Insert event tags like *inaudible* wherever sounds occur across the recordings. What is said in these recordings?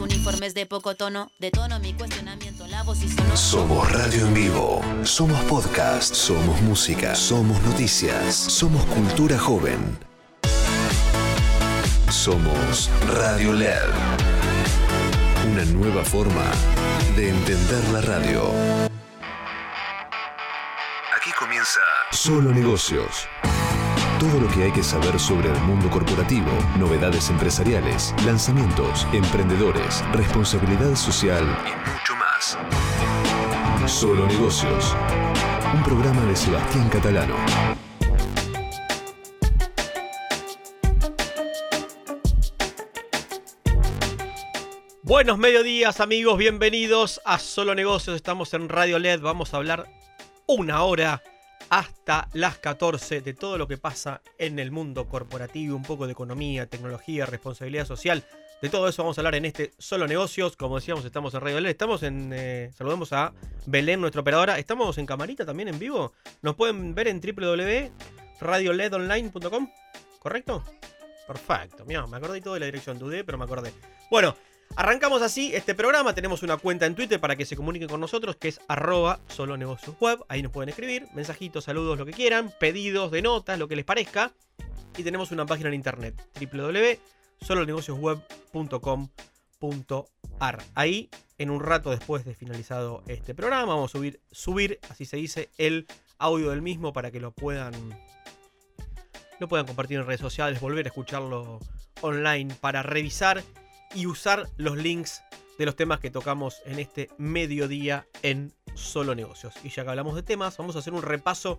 uniformes de poco tono, de tono mi cuestionamiento, la voz y sonó. Somos radio en vivo, somos podcast, somos música, somos noticias, somos cultura joven. Somos Radio LED. Una nueva forma de entender la radio. Aquí comienza Solo Negocios. Todo lo que hay que saber sobre el mundo corporativo, novedades empresariales, lanzamientos, emprendedores, responsabilidad social y mucho más. Solo Negocios. Un programa de Sebastián Catalano. Buenos mediodías amigos, bienvenidos a Solo Negocios, estamos en Radio LED, vamos a hablar una hora hasta las 14 de todo lo que pasa en el mundo corporativo, un poco de economía, tecnología, responsabilidad social. De todo eso vamos a hablar en este Solo Negocios. Como decíamos, estamos en Radio LED. Estamos en. Eh, saludamos a Belén, nuestra operadora. Estamos en camarita también en vivo. Nos pueden ver en www.radioledonline.com. ¿Correcto? Perfecto. Mira, me acordé todo de la dirección. Dudé, pero me acordé. Bueno, Arrancamos así este programa, tenemos una cuenta en Twitter para que se comuniquen con nosotros, que es arroba solo ahí nos pueden escribir, mensajitos, saludos, lo que quieran, pedidos de notas, lo que les parezca. Y tenemos una página en internet, www.solonegociosweb.com.ar. Ahí, en un rato después de finalizado este programa, vamos a subir, subir, así se dice, el audio del mismo para que lo puedan, lo puedan compartir en redes sociales, volver a escucharlo online para revisar y usar los links de los temas que tocamos en este mediodía en Solo Negocios. Y ya que hablamos de temas, vamos a hacer un repaso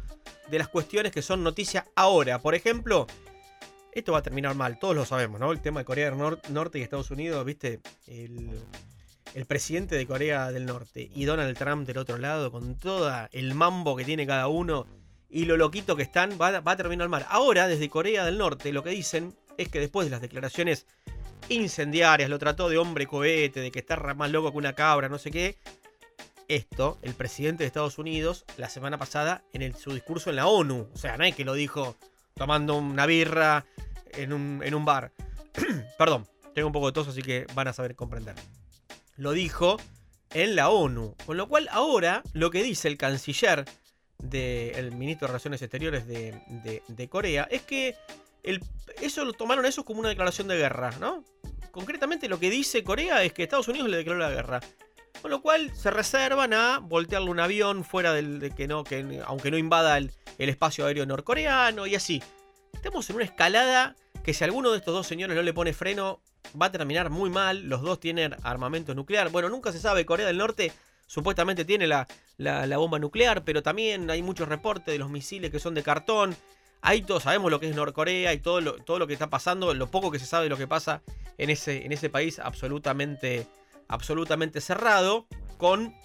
de las cuestiones que son noticia ahora. Por ejemplo, esto va a terminar mal, todos lo sabemos, ¿no? El tema de Corea del Norte y Estados Unidos, ¿viste? El, presidente de Corea del Norte y Donald Trump del otro lado, con todo el mambo que tiene cada uno y lo loquito que están, va, va a terminar mal. Ahora, desde Corea del Norte, lo que dicen es que después de las declaraciones incendiarias, lo trató de hombre cohete, de que está más loco que una cabra, no sé qué. Esto, el presidente de Estados Unidos, la semana pasada, en su discurso en la ONU. O sea, no es que lo dijo tomando una birra en un, bar. *clears throat* Perdón, tengo un poco de tos, así que van a saber comprender. Lo dijo en la ONU. Con lo cual, ahora lo que dice el canciller del ministro de Relaciones Exteriores de, de Corea es que eso lo tomaron eso como una declaración de guerra, ¿no? Concretamente lo que dice Corea es que Estados Unidos le declaró la guerra. Con lo cual se reservan a voltearle un avión fuera del de que no, que aunque no invada el, espacio aéreo norcoreano y así. Estamos en una escalada que si alguno de estos dos señores no le pone freno, va a terminar muy mal. Los dos tienen armamento nuclear. Bueno, nunca se sabe. Corea del Norte supuestamente tiene la bomba nuclear, pero también hay muchos reportes de los misiles que son de cartón. Ahí todos sabemos lo que es Norcorea y todo lo, todo lo que está pasando, lo poco que se sabe de lo que pasa en ese, en ese país absolutamente, absolutamente cerrado, con,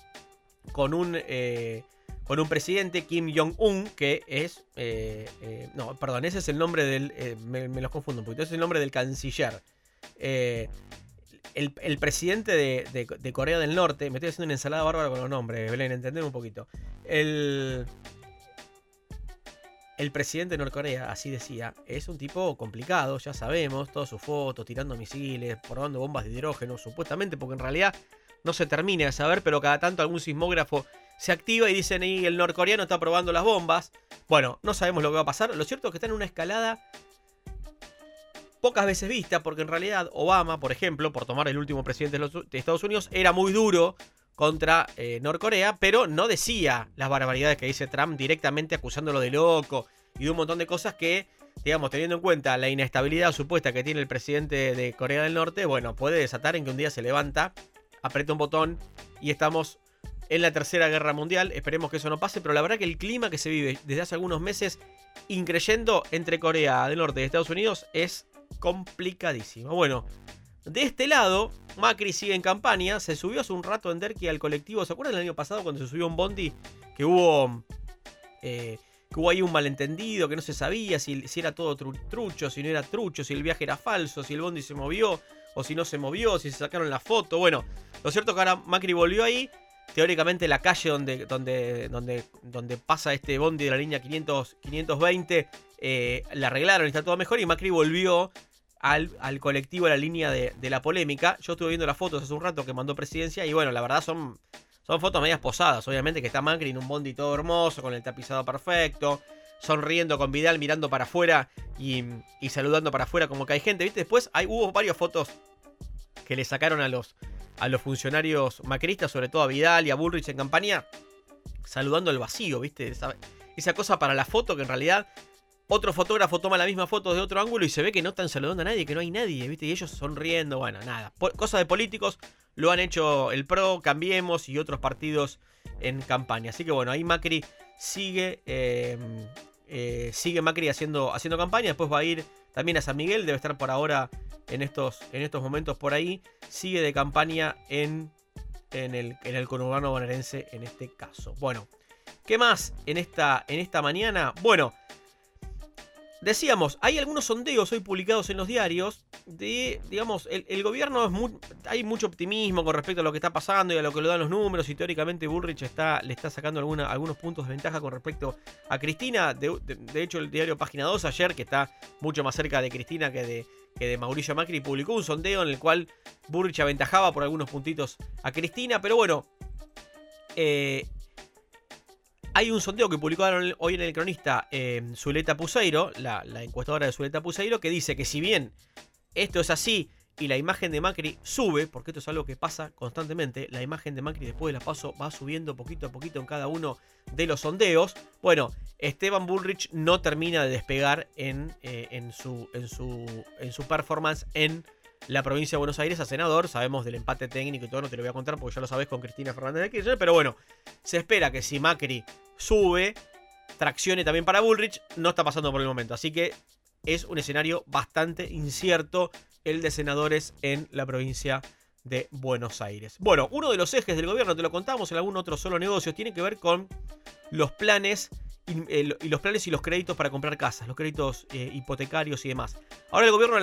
con, un, eh, con un presidente, Kim Jong-un, que es... Eh, eh, no, perdón, ese es el nombre del... Me, los confundo un poquito, ese es el nombre del canciller. El, presidente de, de, Corea del Norte, me estoy haciendo una ensalada bárbara con los nombres, Belén, entender un poquito. El, el presidente de Norcorea, así decía, es un tipo complicado, ya sabemos, todas sus fotos, tirando misiles, probando bombas de hidrógeno, supuestamente, porque en realidad no se termina de saber, pero cada tanto algún sismógrafo se activa y dicen, y el norcoreano está probando las bombas. Bueno, no sabemos lo que va a pasar. Lo cierto es que está en una escalada pocas veces vista, porque en realidad Obama, por ejemplo, por tomar el último presidente de Estados Unidos, era muy duro contra eh, Norcorea, pero no decía las barbaridades que dice Trump directamente acusándolo de loco y de un montón de cosas que, digamos, teniendo en cuenta la inestabilidad supuesta que tiene el presidente de Corea del Norte, bueno, puede desatar en que un día se levanta, aprieta un botón y estamos en la tercera guerra mundial. Esperemos que eso no pase, pero la verdad que el clima que se vive desde hace algunos meses, increyendo entre Corea del Norte y Estados Unidos, es complicadísimo. Bueno, de este lado, Macri sigue en campaña. Se subió hace un rato en Derqui al colectivo. ¿Se acuerdan del año pasado cuando se subió un Bondi? Que hubo. Eh, que hubo ahí un malentendido, que no se sabía si, si era todo trucho, si no era trucho, si el viaje era falso, si el Bondi se movió o si no se movió, si se sacaron la foto. Bueno, lo cierto es que ahora Macri volvió ahí. Teóricamente la calle donde, donde, donde, donde pasa este Bondi de la línea 500, 520 eh, la arreglaron y está todo mejor. Y Macri volvió al, al colectivo, a la línea de, de, la polémica. Yo estuve viendo las fotos hace un rato que mandó presidencia y bueno, la verdad son, son fotos medias posadas. Obviamente que está Macri en un bondi todo hermoso, con el tapizado perfecto, sonriendo con Vidal, mirando para afuera y, y saludando para afuera como que hay gente. ¿Viste? Después hay, hubo varias fotos que le sacaron a los, a los funcionarios macristas, sobre todo a Vidal y a Bullrich en campaña, saludando al vacío, ¿viste? Esa, esa cosa para la foto que en realidad otro fotógrafo toma la misma foto de otro ángulo y se ve que no están saludando a nadie, que no hay nadie, ¿viste? Y ellos sonriendo, bueno, nada. Cosa de políticos lo han hecho el PRO, Cambiemos y otros partidos en campaña. Así que bueno, ahí Macri sigue, eh, eh, sigue Macri haciendo, haciendo campaña. Después va a ir también a San Miguel, debe estar por ahora en estos, en estos momentos por ahí. Sigue de campaña en, en, el, en el conurbano bonaerense en este caso. Bueno, ¿qué más en esta, en esta mañana? Bueno. Decíamos, hay algunos sondeos hoy publicados en los diarios de, digamos, el, gobierno es muy, hay mucho optimismo con respecto a lo que está pasando y a lo que le dan los números y teóricamente Bullrich está, le está sacando algunos puntos de ventaja con respecto a Cristina. De, hecho, el diario Página 2 ayer, que está mucho más cerca de Cristina que de, que de Mauricio Macri, publicó un sondeo en el cual Bullrich aventajaba por algunos puntitos a Cristina, pero bueno, eh, hay un sondeo que publicó hoy en el cronista eh, Zuleta Puseiro, la, encuestadora de Zuleta Puseiro, que dice que si bien esto es así y la imagen de Macri sube, porque esto es algo que pasa constantemente, la imagen de Macri después de la paso va subiendo poquito a poquito en cada uno de los sondeos. Bueno, Esteban Bullrich no termina de despegar en, eh, su performance en la provincia de Buenos Aires a senador. Sabemos del empate técnico y todo, no te lo voy a contar porque ya lo sabes con Cristina Fernández de Kirchner. Pero bueno, se espera que si Macri sube, traccione también para Bullrich. No está pasando por el momento. Así que es un escenario bastante incierto el de senadores en la provincia de Buenos Aires. Bueno, uno de los ejes del gobierno, te lo contamos en algún otro solo negocio, tiene que ver con los planes y, y los planes y los créditos para comprar casas, los créditos eh, hipotecarios y demás. Ahora el gobierno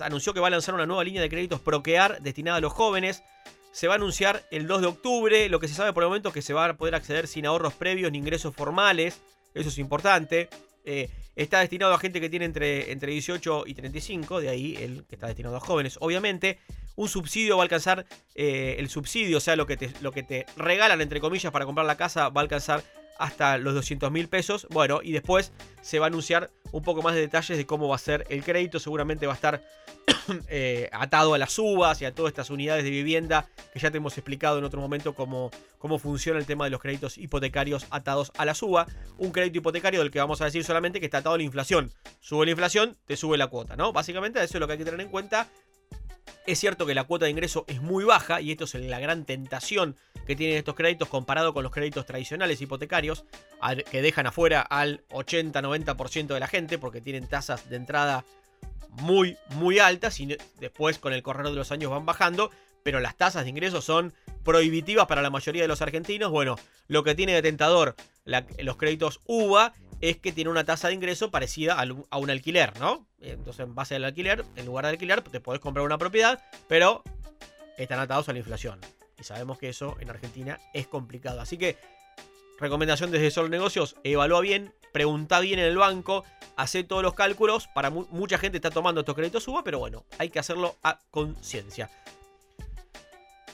anunció que va a lanzar una nueva línea de créditos Proquear destinada a los jóvenes. Se va a anunciar el 2 de octubre. Lo que se sabe por el momento es que se va a poder acceder sin ahorros previos ni ingresos formales. Eso es importante. Eh, está destinado a gente que tiene entre, entre 18 y 35, de ahí el que está destinado a jóvenes, obviamente. Un subsidio va a alcanzar, eh, el subsidio, o sea, lo que, te, lo que te regalan, entre comillas, para comprar la casa, va a alcanzar hasta los 200 mil pesos. Bueno, y después se va a anunciar un poco más de detalles de cómo va a ser el crédito. Seguramente va a estar *clears throat* eh, atado a las uvas y a todas estas unidades de vivienda que ya te hemos explicado en otro momento cómo, cómo funciona el tema de los créditos hipotecarios atados a la suba. Un crédito hipotecario del que vamos a decir solamente que está atado a la inflación. Sube la inflación, te sube la cuota, ¿no? Básicamente eso es lo que hay que tener en cuenta. Es cierto que la cuota de ingreso es muy baja y esto es la gran tentación que tienen estos créditos comparado con los créditos tradicionales hipotecarios que dejan afuera al 80-90% de la gente porque tienen tasas de entrada muy, muy altas y después con el correr de los años van bajando, pero las tasas de ingreso son prohibitivas para la mayoría de los argentinos. Bueno, lo que tiene de tentador los créditos UVA es que tiene una tasa de ingreso parecida a un alquiler, ¿no? Entonces, en base al alquiler, en lugar de alquiler, te podés comprar una propiedad, pero están atados a la inflación. Y sabemos que eso en Argentina es complicado. Así que, recomendación desde Sol Negocios, evalúa bien, pregunta bien en el banco, hace todos los cálculos. Para mu mucha gente está tomando estos créditos UVA, pero bueno, hay que hacerlo a conciencia.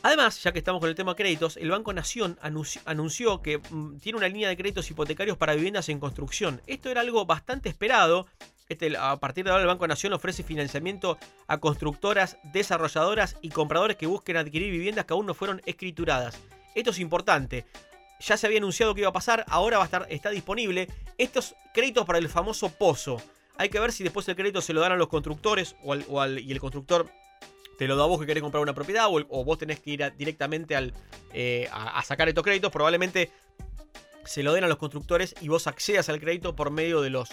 Además, ya que estamos con el tema créditos, el Banco Nación anunció, que mmm, tiene una línea de créditos hipotecarios para viviendas en construcción. Esto era algo bastante esperado. Este, a partir de ahora el Banco Nación ofrece financiamiento a constructoras, desarrolladoras y compradores que busquen adquirir viviendas que aún no fueron escrituradas. Esto es importante. Ya se había anunciado que iba a pasar, ahora va a estar, está disponible. Estos créditos para el famoso pozo. Hay que ver si después el crédito se lo dan a los constructores o al, o al, y el constructor te lo da vos que querés comprar una propiedad o, vos tenés que ir a, directamente al, eh, a, a, sacar estos créditos. Probablemente se lo den a los constructores y vos accedas al crédito por medio de los,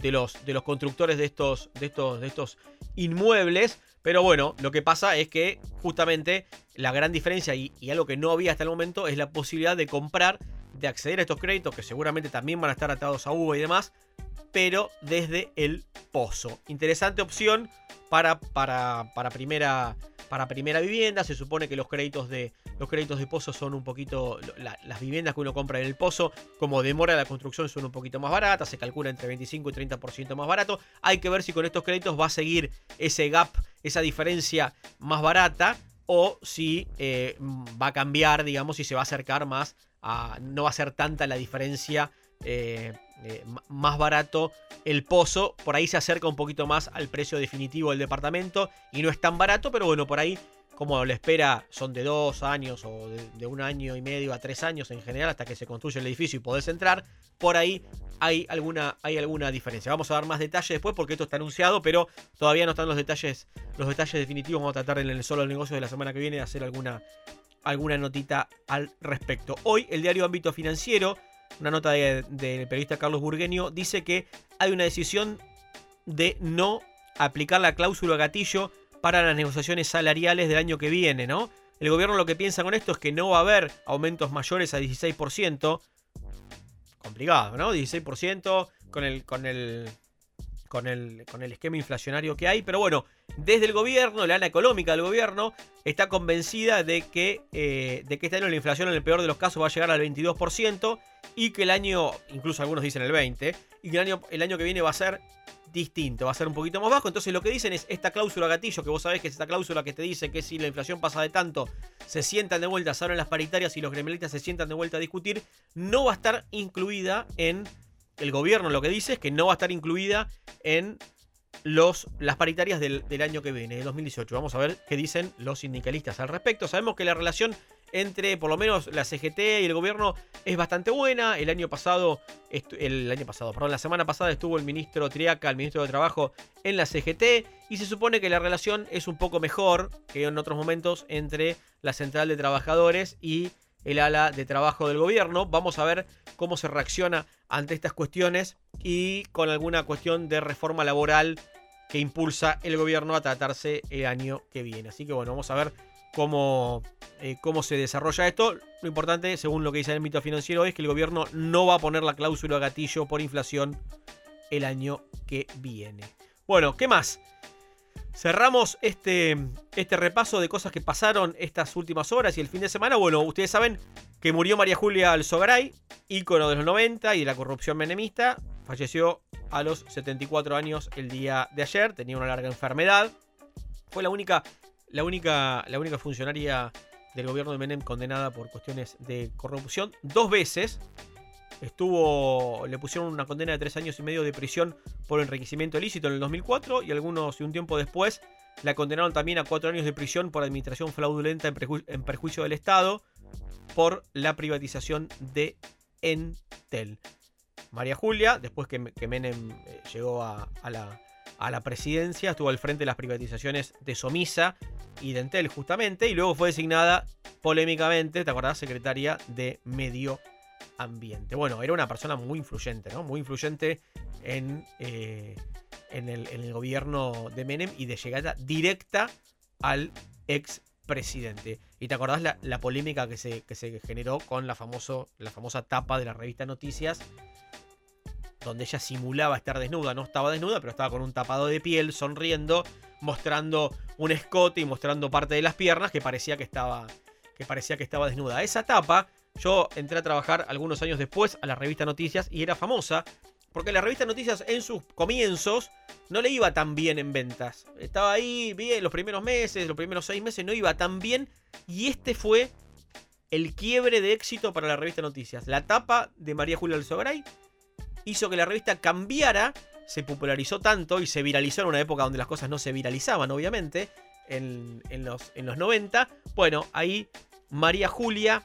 de los, de los constructores de estos, de, estos, de estos inmuebles. Pero bueno, lo que pasa es que justamente la gran diferencia y, y algo que no había hasta el momento es la posibilidad de comprar, de acceder a estos créditos que seguramente también van a estar atados a uva y demás, pero desde el pozo. Interesante opción para, para, para, primera, para primera vivienda. Se supone que los créditos de, los créditos de pozo son un poquito. las viviendas que uno compra en el pozo, como demora la construcción, son un poquito más baratas. Se calcula entre 25 y 30% más barato. Hay que ver si con estos créditos va a seguir ese gap, esa diferencia más barata. O si eh, va a cambiar, digamos, si se va a acercar más a. No va a ser tanta la diferencia. Eh, eh, más barato el pozo, por ahí se acerca un poquito más al precio definitivo del departamento y no es tan barato, pero bueno, por ahí como la espera son de dos años o de, un año y medio a tres años en general hasta que se construye el edificio y podés entrar, por ahí hay alguna, hay alguna diferencia. Vamos a dar más detalles después porque esto está anunciado, pero todavía no están los detalles, los detalles definitivos. Vamos a tratar en el solo negocio de la semana que viene de hacer alguna, alguna notita al respecto. Hoy el diario Ámbito Financiero una nota del periodista Carlos Burgueño, dice que hay una decisión de no aplicar la cláusula gatillo para las negociaciones salariales del año que viene, ¿no? El gobierno lo que piensa con esto es que no va a haber aumentos mayores a 16%. Complicado, ¿no? 16% con el, con el, con el, con el esquema inflacionario que hay. Pero bueno, desde el gobierno, la ana económica del gobierno, está convencida de que, eh, de que este año la inflación en el peor de los casos va a llegar al 22% y que el año, incluso algunos dicen el 20%, y que el año, el año que viene va a ser distinto, va a ser un poquito más bajo. Entonces lo que dicen es esta cláusula gatillo, que vos sabés que es esta cláusula que te dice que si la inflación pasa de tanto, se sientan de vuelta, se abren las paritarias y los gremialistas se sientan de vuelta a discutir, no va a estar incluida en el gobierno. Lo que dice es que no va a estar incluida en las paritarias del, año que viene, de 2018. Vamos a ver qué dicen los sindicalistas al respecto. Sabemos que la relación entre por lo menos la CGT y el gobierno es bastante buena. El año pasado, el año pasado, perdón, la semana pasada estuvo el ministro Triaca, el ministro de Trabajo, en la CGT y se supone que la relación es un poco mejor que en otros momentos entre la Central de Trabajadores y el ala de trabajo del gobierno. Vamos a ver cómo se reacciona ante estas cuestiones y con alguna cuestión de reforma laboral que impulsa el gobierno a tratarse el año que viene. Así que bueno, vamos a ver cómo, eh, cómo se desarrolla esto. Lo importante, según lo que dice el mito financiero, es que el gobierno no va a poner la cláusula gatillo por inflación el año que viene. Bueno, ¿qué más? Cerramos este, este repaso de cosas que pasaron estas últimas horas y el fin de semana. Bueno, ustedes saben que murió María Julia Alzogaray, ícono de los 90 y de la corrupción menemista. Falleció a los 74 años el día de ayer, tenía una larga enfermedad. Fue la única, la única, la única funcionaria del gobierno de Menem condenada por cuestiones de corrupción dos veces. Estuvo, le pusieron una condena de tres años y medio de prisión por enriquecimiento ilícito en el 2004 y algunos y un tiempo después la condenaron también a cuatro años de prisión por administración fraudulenta en, perjuicio del Estado por la privatización de Entel. María Julia, después que, Menem eh, llegó a, la, presidencia, estuvo al frente de las privatizaciones de Somisa y de Entel justamente, y luego fue designada polémicamente, ¿te acordás? Secretaria de Medio ambiente. Bueno, era una persona muy influyente, ¿no? Muy influyente en, eh, en, el, gobierno de Menem y de llegada directa al ex presidente. Y te acordás la, polémica que se, que se, generó con la, famoso, la famosa tapa de la revista Noticias, donde ella simulaba estar desnuda. No estaba desnuda, pero estaba con un tapado de piel, sonriendo, mostrando un escote y mostrando parte de las piernas que parecía que estaba, que parecía que estaba desnuda. Esa tapa yo entré a trabajar algunos años después a la revista Noticias y era famosa porque la revista Noticias en sus comienzos no le iba tan bien en ventas. Estaba ahí bien los primeros meses, los primeros seis meses no iba tan bien y este fue el quiebre de éxito para la revista Noticias. La tapa de María Julia Alzogray hizo que la revista cambiara, se popularizó tanto y se viralizó en una época donde las cosas no se viralizaban, obviamente, en, los, en los 90. Bueno, ahí María Julia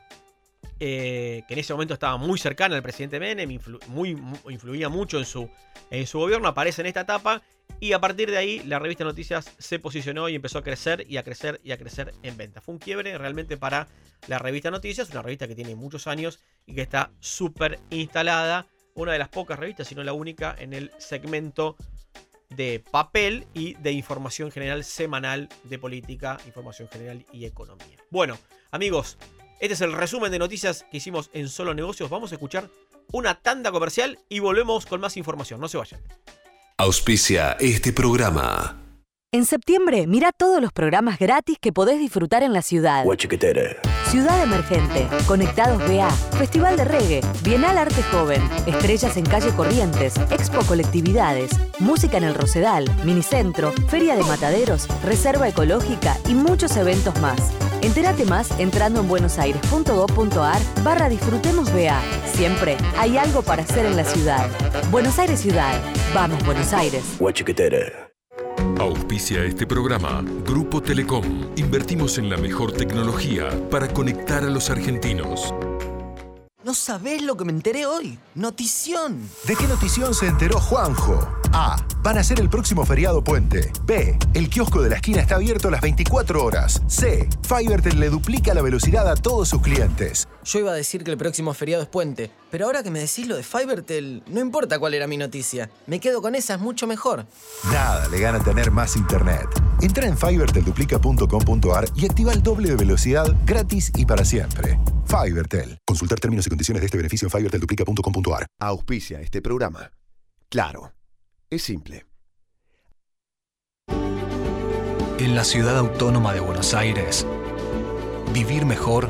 eh, que en ese momento estaba muy cercana al presidente Menem, muy, influía mucho en su, en su gobierno, aparece en esta etapa y a partir de ahí la revista Noticias se posicionó y empezó a crecer y a crecer y a crecer en venta. Fue un quiebre realmente para la revista Noticias, una revista que tiene muchos años y que está súper instalada, una de las pocas revistas, si no la única, en el segmento de papel y de información general semanal de política, información general y economía. Bueno, amigos, este es el resumen de noticias que hicimos en Solo Negocios. Vamos a escuchar una tanda comercial y volvemos con más información. No se vayan. Auspicia este programa. En septiembre, mira todos los programas gratis que podés disfrutar en la ciudad. Ciudad Emergente, Conectados BA, Festival de Reggae, Bienal Arte Joven, Estrellas en Calle Corrientes, Expo Colectividades, Música en el Rosedal, Minicentro, Feria de Mataderos, Reserva Ecológica y muchos eventos más. Entérate más entrando en buenosaires.gov.ar barra Disfrutemos BA. Siempre hay algo para hacer en la ciudad. Buenos Aires Ciudad. Vamos, Buenos Aires. Auspicia este programa Grupo Telecom. Invertimos en la mejor tecnología para conectar a los argentinos. No sabés lo que me enteré hoy. Notición. ¿De qué notición se enteró Juanjo? A. Van a ser el próximo feriado puente. B. El kiosco de la esquina está abierto las 24 horas. C. Fivertel le duplica la velocidad a todos sus clientes. Yo iba a decir que el próximo feriado es puente, pero ahora que me decís lo de Fivertel, no importa cuál era mi noticia. Me quedo con esa, es mucho mejor. Nada le gana tener más internet. Entra en fivertelduplica.com.ar y activa el doble de velocidad gratis y para siempre. Fivertel. Consultar términos y condiciones de este beneficio en fivertelduplica.com.ar. Auspicia este programa. Claro, es simple. En la ciudad autónoma de Buenos Aires, vivir mejor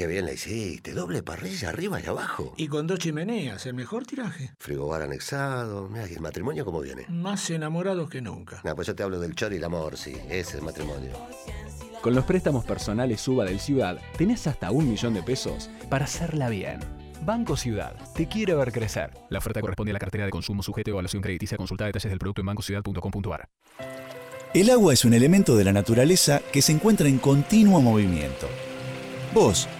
Qué bien la hiciste. Doble parrilla arriba y abajo. Y con dos chimeneas, el mejor tiraje. Frigobar anexado. Mira, ¿y el matrimonio cómo viene? Más enamorados que nunca. No, pues yo te hablo del chor y el amor, sí. Ese es el matrimonio. Con los préstamos personales Suba del Ciudad, tenés hasta un millón de pesos para hacerla bien. Banco Ciudad, te quiere ver crecer. La oferta corresponde a la cartera de consumo sujeto a evaluación crediticia. Consulta detalles del producto en bancociudad.com.ar. El agua es un elemento de la naturaleza que se encuentra en continuo movimiento. Vos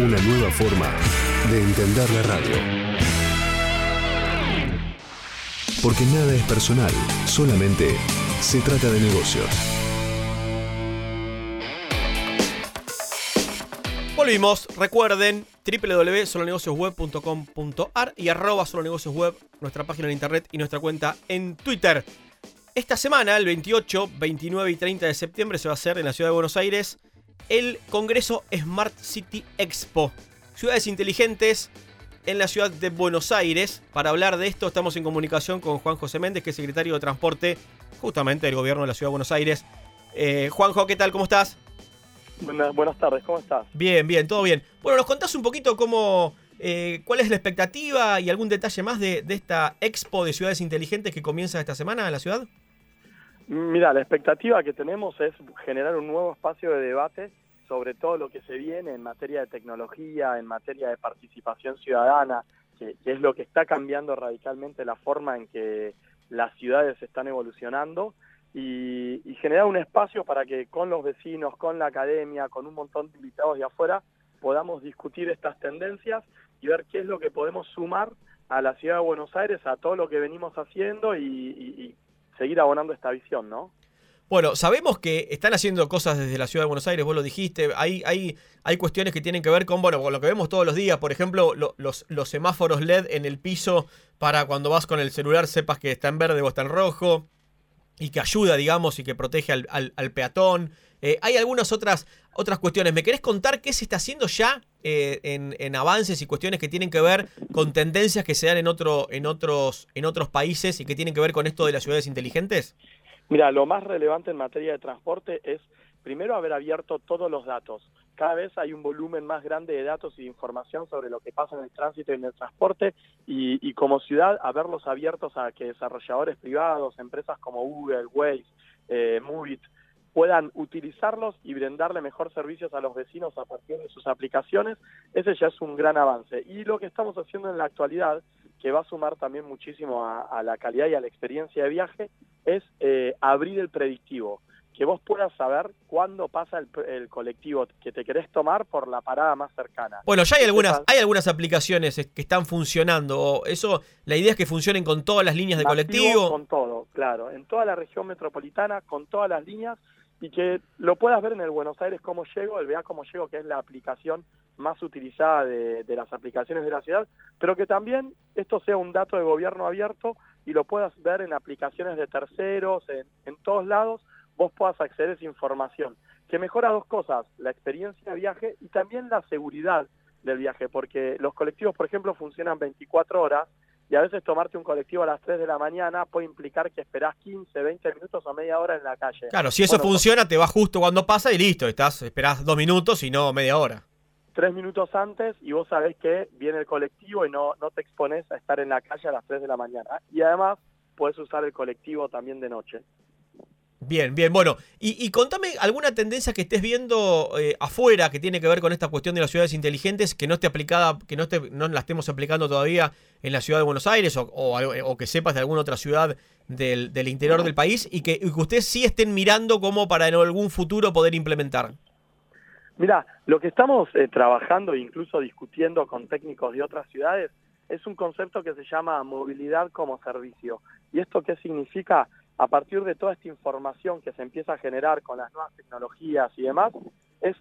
Una nueva forma de entender la radio. Porque nada es personal, solamente se trata de negocios. Volvimos, recuerden www.solonegociosweb.com.ar y arroba solonegociosweb, nuestra página en internet y nuestra cuenta en Twitter. Esta semana, el 28, 29 y 30 de septiembre, se va a hacer en la ciudad de Buenos Aires el Congreso Smart City Expo. Ciudades inteligentes en la ciudad de Buenos Aires. Para hablar de esto estamos en comunicación con Juan José Méndez, que es secretario de Transporte justamente del gobierno de la ciudad de Buenos Aires. Eh, Juanjo, ¿qué tal? ¿Cómo estás? Buenas, buenas tardes, ¿cómo estás? Bien, bien, todo bien. Bueno, nos contás un poquito cómo, eh, cuál es la expectativa y algún detalle más de, de esta expo de ciudades inteligentes que comienza esta semana en la ciudad. Mira, la expectativa que tenemos es generar un nuevo espacio de debate sobre todo lo que se viene en materia de tecnología, en materia de participación ciudadana, que, es lo que está cambiando radicalmente la forma en que las ciudades están evolucionando y, generar un espacio para que con los vecinos, con la academia, con un montón de invitados de afuera, podamos discutir estas tendencias y ver qué es lo que podemos sumar a la ciudad de Buenos Aires, a todo lo que venimos haciendo y seguir abonando esta visión, ¿no? Bueno, sabemos que están haciendo cosas desde la ciudad de Buenos Aires, vos lo dijiste, hay, hay, hay cuestiones que tienen que ver con, bueno, con lo que vemos todos los días, por ejemplo, lo, los, los semáforos LED en el piso para cuando vas con el celular sepas que está en verde o está en rojo, y que ayuda, digamos, y que protege al, al, al peatón. Eh, hay algunas otras, otras cuestiones. ¿Me querés contar qué se está haciendo ya eh, en, avances y cuestiones que tienen que ver con tendencias que se dan en, otro, en, otros, en otros países y que tienen que ver con esto de las ciudades inteligentes? Mira, lo más relevante en materia de transporte es primero haber abierto todos los datos. Cada vez hay un volumen más grande de datos y de información sobre lo que pasa en el tránsito y en el transporte y, como ciudad haberlos abiertos a que desarrolladores privados, empresas como Google, Waze, eh, Movit, puedan utilizarlos y brindarle mejor servicios a los vecinos a partir de sus aplicaciones, ese ya es un gran avance. Y lo que estamos haciendo en la actualidad, que va a sumar también muchísimo a, la calidad y a la experiencia de viaje, es eh, abrir el predictivo que vos puedas saber cuándo pasa el, colectivo que te querés tomar por la parada más cercana. Bueno, ya hay algunas, hay algunas aplicaciones que están funcionando. Eso, la idea es que funcionen con todas las líneas de colectivo. Con todo, claro, en toda la región metropolitana, con todas las líneas y que lo puedas ver en el Buenos Aires cómo llego, el Vea cómo llego, que es la aplicación más utilizada de, las aplicaciones de la ciudad, pero que también esto sea un dato de gobierno abierto y lo puedas ver en aplicaciones de terceros, en, en todos lados, vos puedas acceder a esa información, que mejora dos cosas, la experiencia de viaje y también la seguridad del viaje, porque los colectivos, por ejemplo, funcionan 24 horas y a veces tomarte un colectivo a las 3 de la mañana puede implicar que esperás 15, 20 minutos o media hora en la calle. Claro, si eso funciona, te va justo cuando pasa y listo, estás esperás dos minutos y no media hora. Tres minutos antes y vos sabés que viene el colectivo y no, no te expones a estar en la calle a las 3 de la mañana. Y además puedes usar el colectivo también de noche. Bien, bien, bueno, y, contame alguna tendencia que estés viendo eh, afuera que tiene que ver con esta cuestión de las ciudades inteligentes que no esté aplicada, que no, esté, no la estemos aplicando todavía en la ciudad de Buenos Aires o, o, que sepas de alguna otra ciudad del, interior del país y que, ustedes sí estén mirando como para en algún futuro poder implementar. Mira, lo que estamos eh, trabajando e incluso discutiendo con técnicos de otras ciudades es un concepto que se llama movilidad como servicio. ¿Y esto qué significa? A partir de toda esta información que se empieza a generar con las nuevas tecnologías y demás, es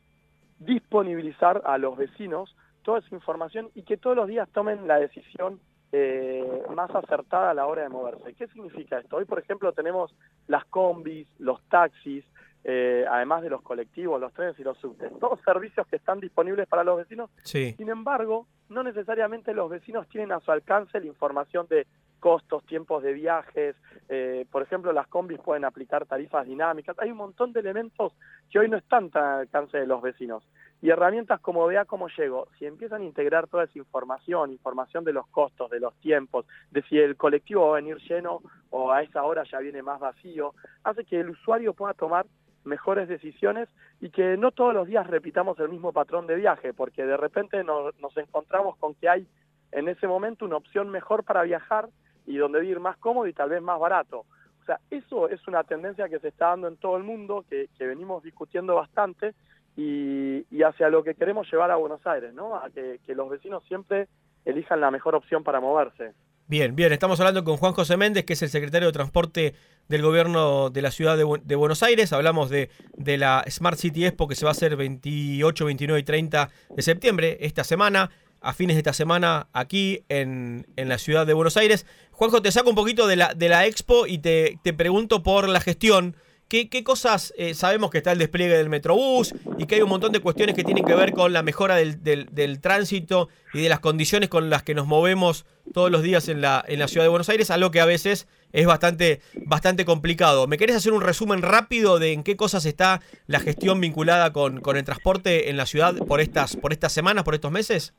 disponibilizar a los vecinos toda esa información y que todos los días tomen la decisión eh, más acertada a la hora de moverse. ¿Qué significa esto? Hoy, por ejemplo, tenemos las combis, los taxis, eh, además de los colectivos, los trenes y los subtes. Todos servicios que están disponibles para los vecinos. Sin embargo, no necesariamente los vecinos tienen a su alcance la información de costos, tiempos de viajes, eh, por ejemplo, las combis pueden aplicar tarifas dinámicas, hay un montón de elementos que hoy no están tan al alcance de los vecinos. Y herramientas como Vea cómo llego, si empiezan a integrar toda esa información, información de los costos, de los tiempos, de si el colectivo va a venir lleno o a esa hora ya viene más vacío, hace que el usuario pueda tomar mejores decisiones y que no todos los días repitamos el mismo patrón de viaje, porque de repente nos, nos encontramos con que hay en ese momento una opción mejor para viajar y donde vivir más cómodo y tal vez más barato. O sea, eso es una tendencia que se está dando en todo el mundo, que, venimos discutiendo bastante y, hacia lo que queremos llevar a Buenos Aires, ¿no? A que, los vecinos siempre elijan la mejor opción para moverse. Bien, bien, estamos hablando con Juan José Méndez, que es el secretario de Transporte del gobierno de la ciudad de, Buenos Aires. Hablamos de, de, la Smart City Expo que se va a hacer 28, 29 y 30 de septiembre, esta semana a fines de esta semana aquí en, la ciudad de Buenos Aires. Juanjo, te saco un poquito de la, de la expo y te, pregunto por la gestión. ¿Qué, cosas eh, sabemos que está el despliegue del Metrobús y que hay un montón de cuestiones que tienen que ver con la mejora del, tránsito y de las condiciones con las que nos movemos todos los días en la, en la ciudad de Buenos Aires, algo que a veces es bastante, bastante complicado. ¿Me querés hacer un resumen rápido de en qué cosas está la gestión vinculada con, con el transporte en la ciudad por estas, por estas semanas, por estos meses?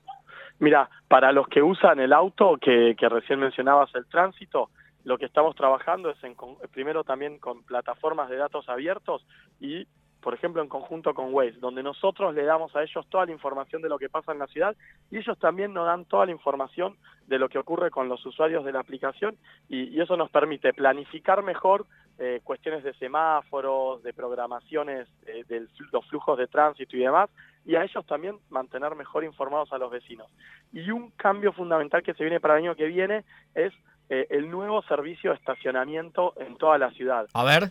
Mira, para los que usan el auto, que, recién mencionabas el tránsito, lo que estamos trabajando es en, primero también con plataformas de datos abiertos y por ejemplo, en conjunto con Waze, donde nosotros le damos a ellos toda la información de lo que pasa en la ciudad y ellos también nos dan toda la información de lo que ocurre con los usuarios de la aplicación y, eso nos permite planificar mejor eh, cuestiones de semáforos, de programaciones eh, de los flujos de tránsito y demás, y a ellos también mantener mejor informados a los vecinos. Y un cambio fundamental que se viene para el año que viene es eh, el nuevo servicio de estacionamiento en toda la ciudad. A ver.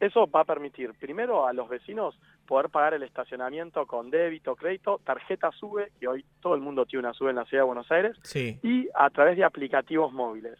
Eso va a permitir primero a los vecinos poder pagar el estacionamiento con débito, crédito, tarjeta SUBE, que hoy todo el mundo tiene una SUBE en la ciudad de Buenos Aires, y a través de aplicativos móviles.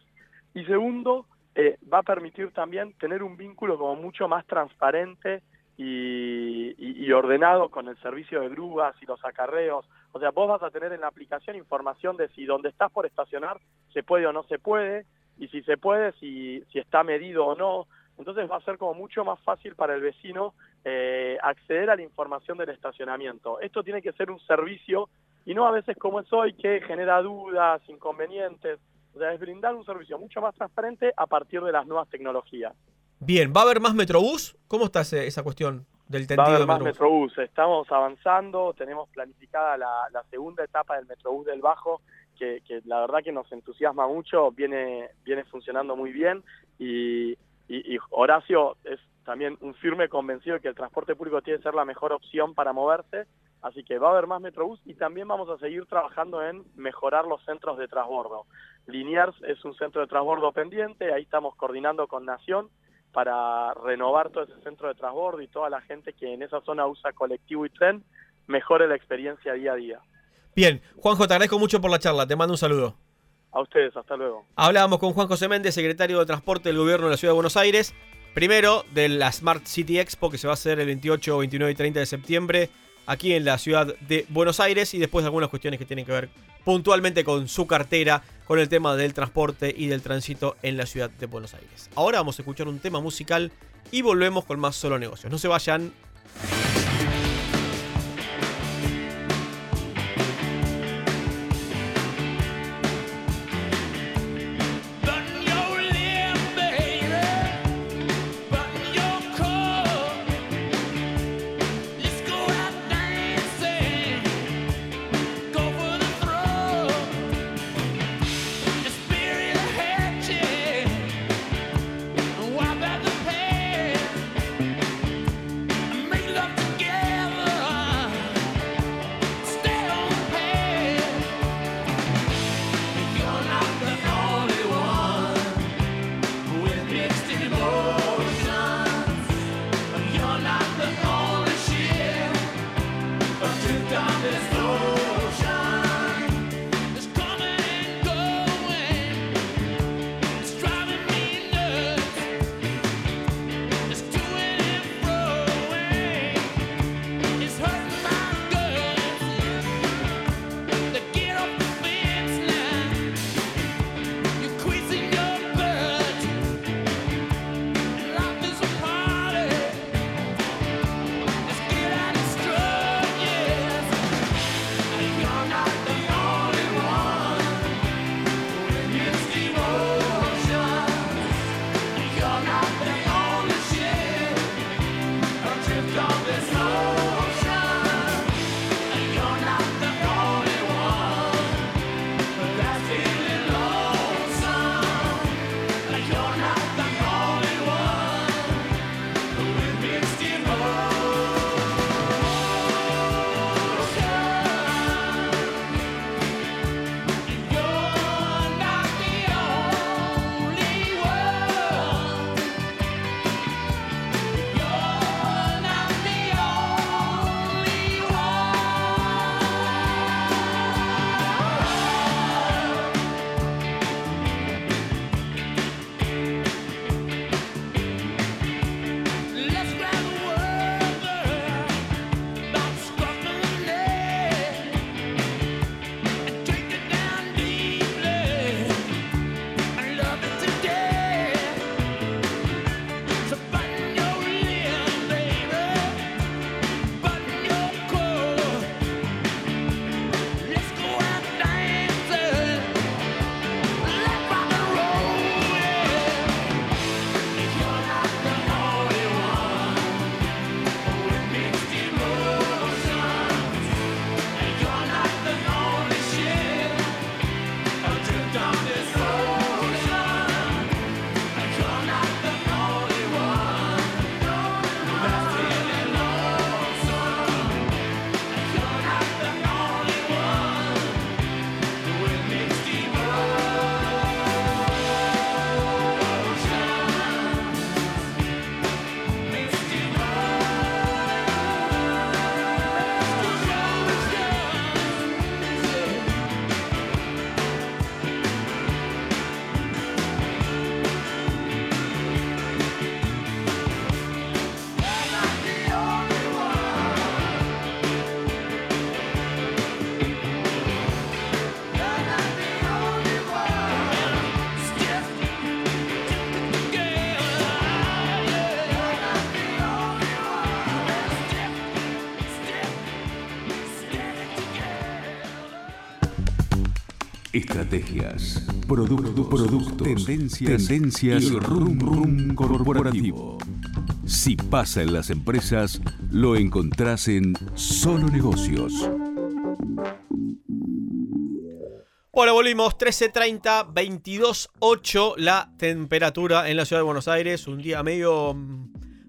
Y segundo, eh, va a permitir también tener un vínculo como mucho más transparente y, ordenado con el servicio de grúas y los acarreos O sea, vos vas a tener en la aplicación información de si donde estás por estacionar se puede o no se puede, y si se puede, si, si está medido o no. Entonces va a ser como mucho más fácil para el vecino eh, acceder a la información del estacionamiento. Esto tiene que ser un servicio y no a veces como es hoy que genera dudas, inconvenientes. O sea, es brindar un servicio mucho más transparente a partir de las nuevas tecnologías. Bien, ¿va a haber más Metrobús? ¿Cómo está esa cuestión del tendido Va a haber más Metrobús? Metrobús. Estamos avanzando, tenemos planificada la, la segunda etapa del Metrobús del Bajo, que, que la verdad que nos entusiasma mucho, viene, viene funcionando muy bien y, y, y Horacio es también un firme convencido de que el transporte público tiene que ser la mejor opción para moverse, así que va a haber más Metrobús y también vamos a seguir trabajando en mejorar los centros de transbordo. Liniers es un centro de transbordo pendiente, ahí estamos coordinando con Nación para renovar todo ese centro de transbordo y toda la gente que en esa zona usa colectivo y tren mejore la experiencia día a día. Bien, Juanjo, te agradezco mucho por la charla, te mando un saludo. A ustedes, hasta luego. Hablábamos con Juan José Méndez, secretario de Transporte del Gobierno de la Ciudad de Buenos Aires. Primero, de la Smart City Expo, que se va a hacer el 28, 29 y 30 de septiembre aquí en la ciudad de Buenos Aires. Y después algunas cuestiones que tienen que ver puntualmente con su cartera, con el tema del transporte y del tránsito en la ciudad de Buenos Aires. Ahora vamos a escuchar un tema musical y volvemos con más solo negocios. No se vayan. Estrategias, productos, productos tendencias, tendencias y rum rum corporativo. Si pasa en las empresas, lo encontrás en Solo Negocios. Bueno, volvimos 13.30, 22.8 la temperatura en la ciudad de Buenos Aires. Un día medio,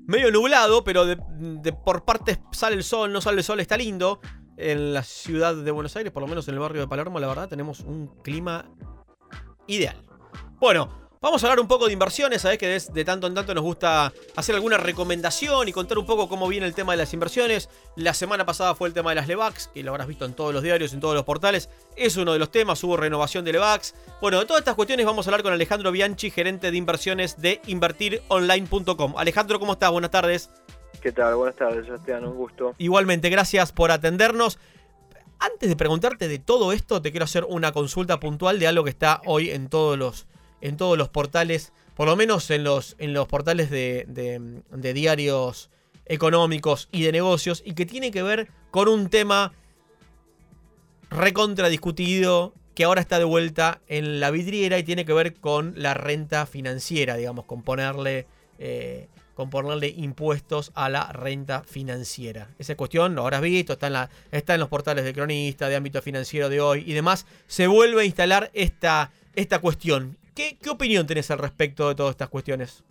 medio nublado, pero de, de por partes sale el sol, no sale el sol, está lindo en la ciudad de Buenos Aires, por lo menos en el barrio de Palermo, la verdad, tenemos un clima ideal. Bueno, Vamos a hablar un poco de inversiones, sabés que de, tanto en tanto nos gusta hacer alguna recomendación y contar un poco cómo viene el tema de las inversiones. La semana pasada fue el tema de las Levax, que lo habrás visto en todos los diarios, en todos los portales. Es uno de los temas, hubo renovación de Levax. Bueno, de todas estas cuestiones vamos a hablar con Alejandro Bianchi, gerente de inversiones de invertironline.com. Alejandro, ¿cómo estás? Buenas tardes. ¿Qué tal? Buenas tardes, Sebastián, un gusto. Igualmente, gracias por atendernos. Antes de preguntarte de todo esto, te quiero hacer una consulta puntual de algo que está hoy en todos los, en todos los portales, por lo menos en los, en los portales de, diarios económicos y de negocios, y que tiene que ver con un tema recontra discutido que ahora está de vuelta en la vidriera y tiene que ver con la renta financiera, digamos, con ponerle eh, con ponerle impuestos a la renta financiera. Esa cuestión, lo habrás visto, está en, la, está en los portales de cronista, de ámbito financiero de hoy y demás. Se vuelve a instalar esta, esta cuestión. ¿Qué, ¿Qué opinión tenés al respecto de todas estas cuestiones?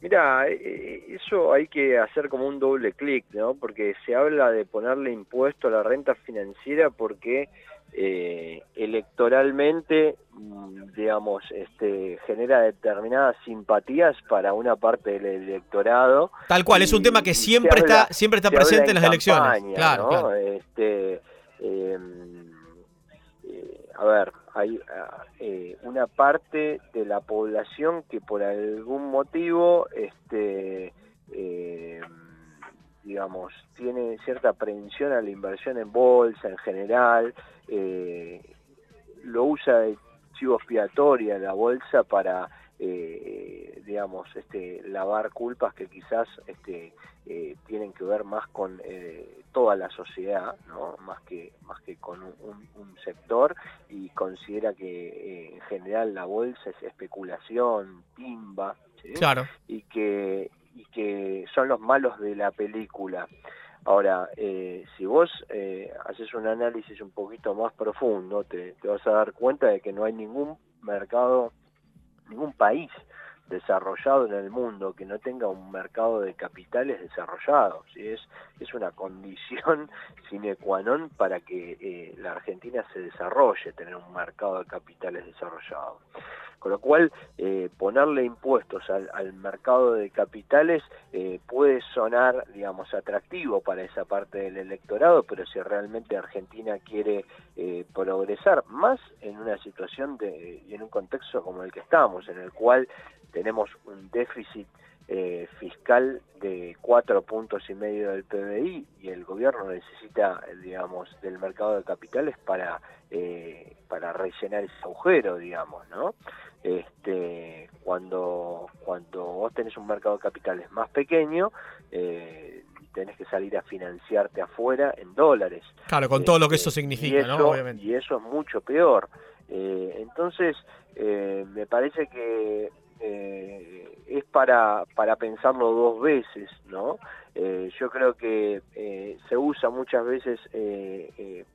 Mira, eh, eh, eso hay que hacer como un doble clic, ¿no? Porque se habla de ponerle impuesto a la renta financiera porque eh, electoralmente, mm, digamos, este, genera determinadas simpatías para una parte del electorado. Tal cual, es un tema que siempre está siempre está presente en, las elecciones. Claro, Este, em, eh, a ver, hay eh, una parte de la población que por algún motivo, este, digamos, tiene cierta aprehensión a la inversión en bolsa en general, eh, lo usa de chivo expiatoria la bolsa para eh, digamos este lavar culpas que quizás este eh, tienen que ver más con eh, toda la sociedad no más que más que con un, sector y considera que en general la bolsa es especulación timba claro. Y que y que son los malos de la película Ahora, eh, si vos eh, haces un análisis un poquito más profundo, te, vas a dar cuenta de que no hay ningún mercado, ningún país desarrollado en el mundo que no tenga un mercado de capitales desarrollado. Es, es una condición *laughs* sine qua non para que eh, la Argentina se desarrolle, tener un mercado de capitales desarrollado. Con lo cual, eh, ponerle impuestos al, mercado de capitales eh, puede sonar, digamos, atractivo para esa parte del electorado, pero si realmente Argentina quiere progresar, más en una situación de, en un contexto como el que estamos, en el cual tenemos un déficit fiscal de cuatro puntos y medio del PBI y el gobierno necesita, digamos, del mercado de capitales para para rellenar ese agujero, digamos, ¿no? este, cuando, cuando vos tenés un mercado de capitales más pequeño, eh, tenés que salir a financiarte afuera en dólares. Claro, con todo lo que eso este, significa, ¿no? Y eso es mucho peor. Eh, entonces, eh, me parece que eh, es para, para pensarlo dos veces, ¿no? Eh, yo creo que eh, se usa muchas veces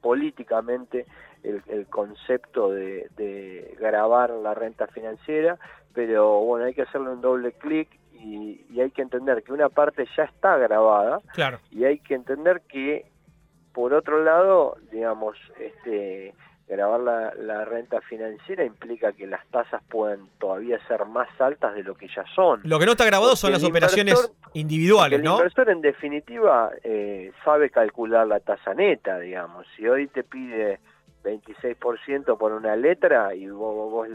políticamente el, concepto de, de, grabar la renta financiera, pero bueno, hay que hacerle un doble clic y, y, hay que entender que una parte ya está grabada claro. y hay que entender que por otro lado, digamos, este grabar la, la, renta financiera implica que las tasas pueden todavía ser más altas de lo que ya son. Lo que no está grabado son las operaciones individuales, ¿no? El inversor en definitiva eh, sabe calcular la tasa neta, digamos. Si hoy te pide 26% por una letra y vos,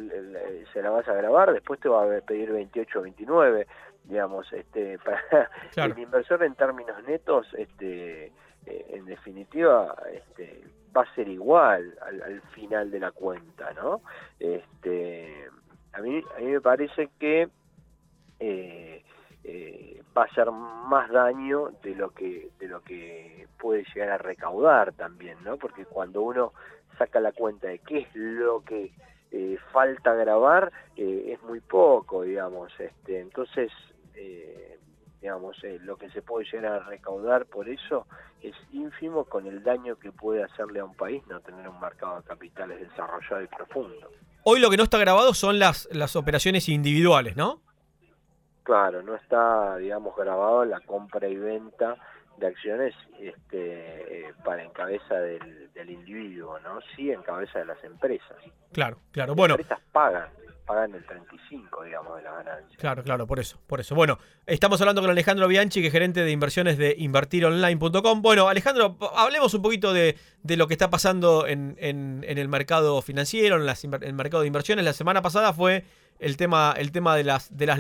se la vas a grabar, después te va a pedir 28 o 29, digamos, este *laughs* para el inversor en términos netos este eh, en definitiva este va a ser igual al, final de la cuenta, ¿no? Este, a mí, a mí me parece que eh, eh, va a hacer más daño de lo que de lo que puede llegar a recaudar también, ¿no? Porque cuando uno saca la cuenta de qué es lo que eh, falta grabar, es muy poco, digamos. Este, entonces, digamos, lo que se puede llegar a recaudar por eso es ínfimo con el daño que puede hacerle a un país no tener un mercado de capitales desarrollado y profundo. Hoy lo que no está grabado son las, las operaciones individuales, ¿no? Claro, no está, digamos, grabado la compra y venta de acciones este, para en cabeza del, del, individuo, ¿no? Sí en cabeza de las empresas. Claro, claro. Bueno. Las empresas pagan, pagan el 35, digamos, de la ganancia. Claro, claro, por eso, por eso. Bueno, estamos hablando con Alejandro Bianchi, que es gerente de inversiones de invertironline.com. Bueno, Alejandro, hablemos un poquito de, lo que está pasando en, el mercado financiero, en, las, en el mercado de inversiones. La semana pasada fue el tema, el tema de las, de las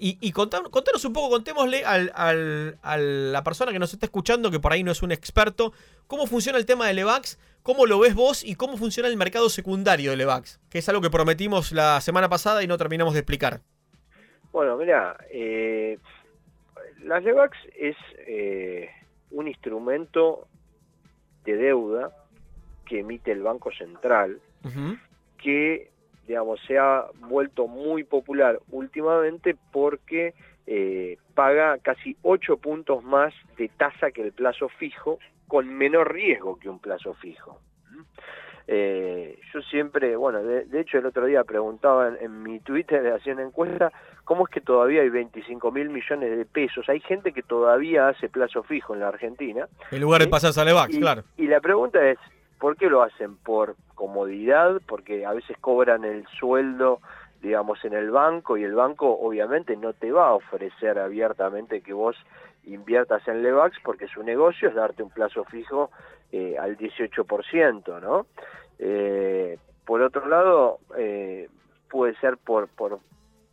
y, y contanos, un poco, contémosle al, a la persona que nos está escuchando, que por ahí no es un experto, cómo funciona el tema de Levax, cómo lo ves vos y cómo funciona el mercado secundario de Levax, que es algo que prometimos la semana pasada y no terminamos de explicar. Bueno, mira, eh, la Levax es eh, un instrumento de deuda que emite el Banco Central, que digamos, se ha vuelto muy popular últimamente porque eh, paga casi 8 puntos más de tasa que el plazo fijo, con menor riesgo que un plazo fijo. Eh, yo siempre, bueno, de, hecho el otro día preguntaba en, mi Twitter, hacía una encuesta, ¿cómo es que todavía hay 25 mil millones de pesos? Hay gente que todavía hace plazo fijo en la Argentina. En lugar de pasar a Levax, claro. Y la pregunta es, ¿por qué lo hacen? ¿Por comodidad, porque a veces cobran el sueldo, digamos, en el banco y el banco obviamente no te va a ofrecer abiertamente que vos inviertas en Levax porque su negocio es darte un plazo fijo eh, al 18%, ¿no? Eh, por otro lado, eh, puede ser por, por,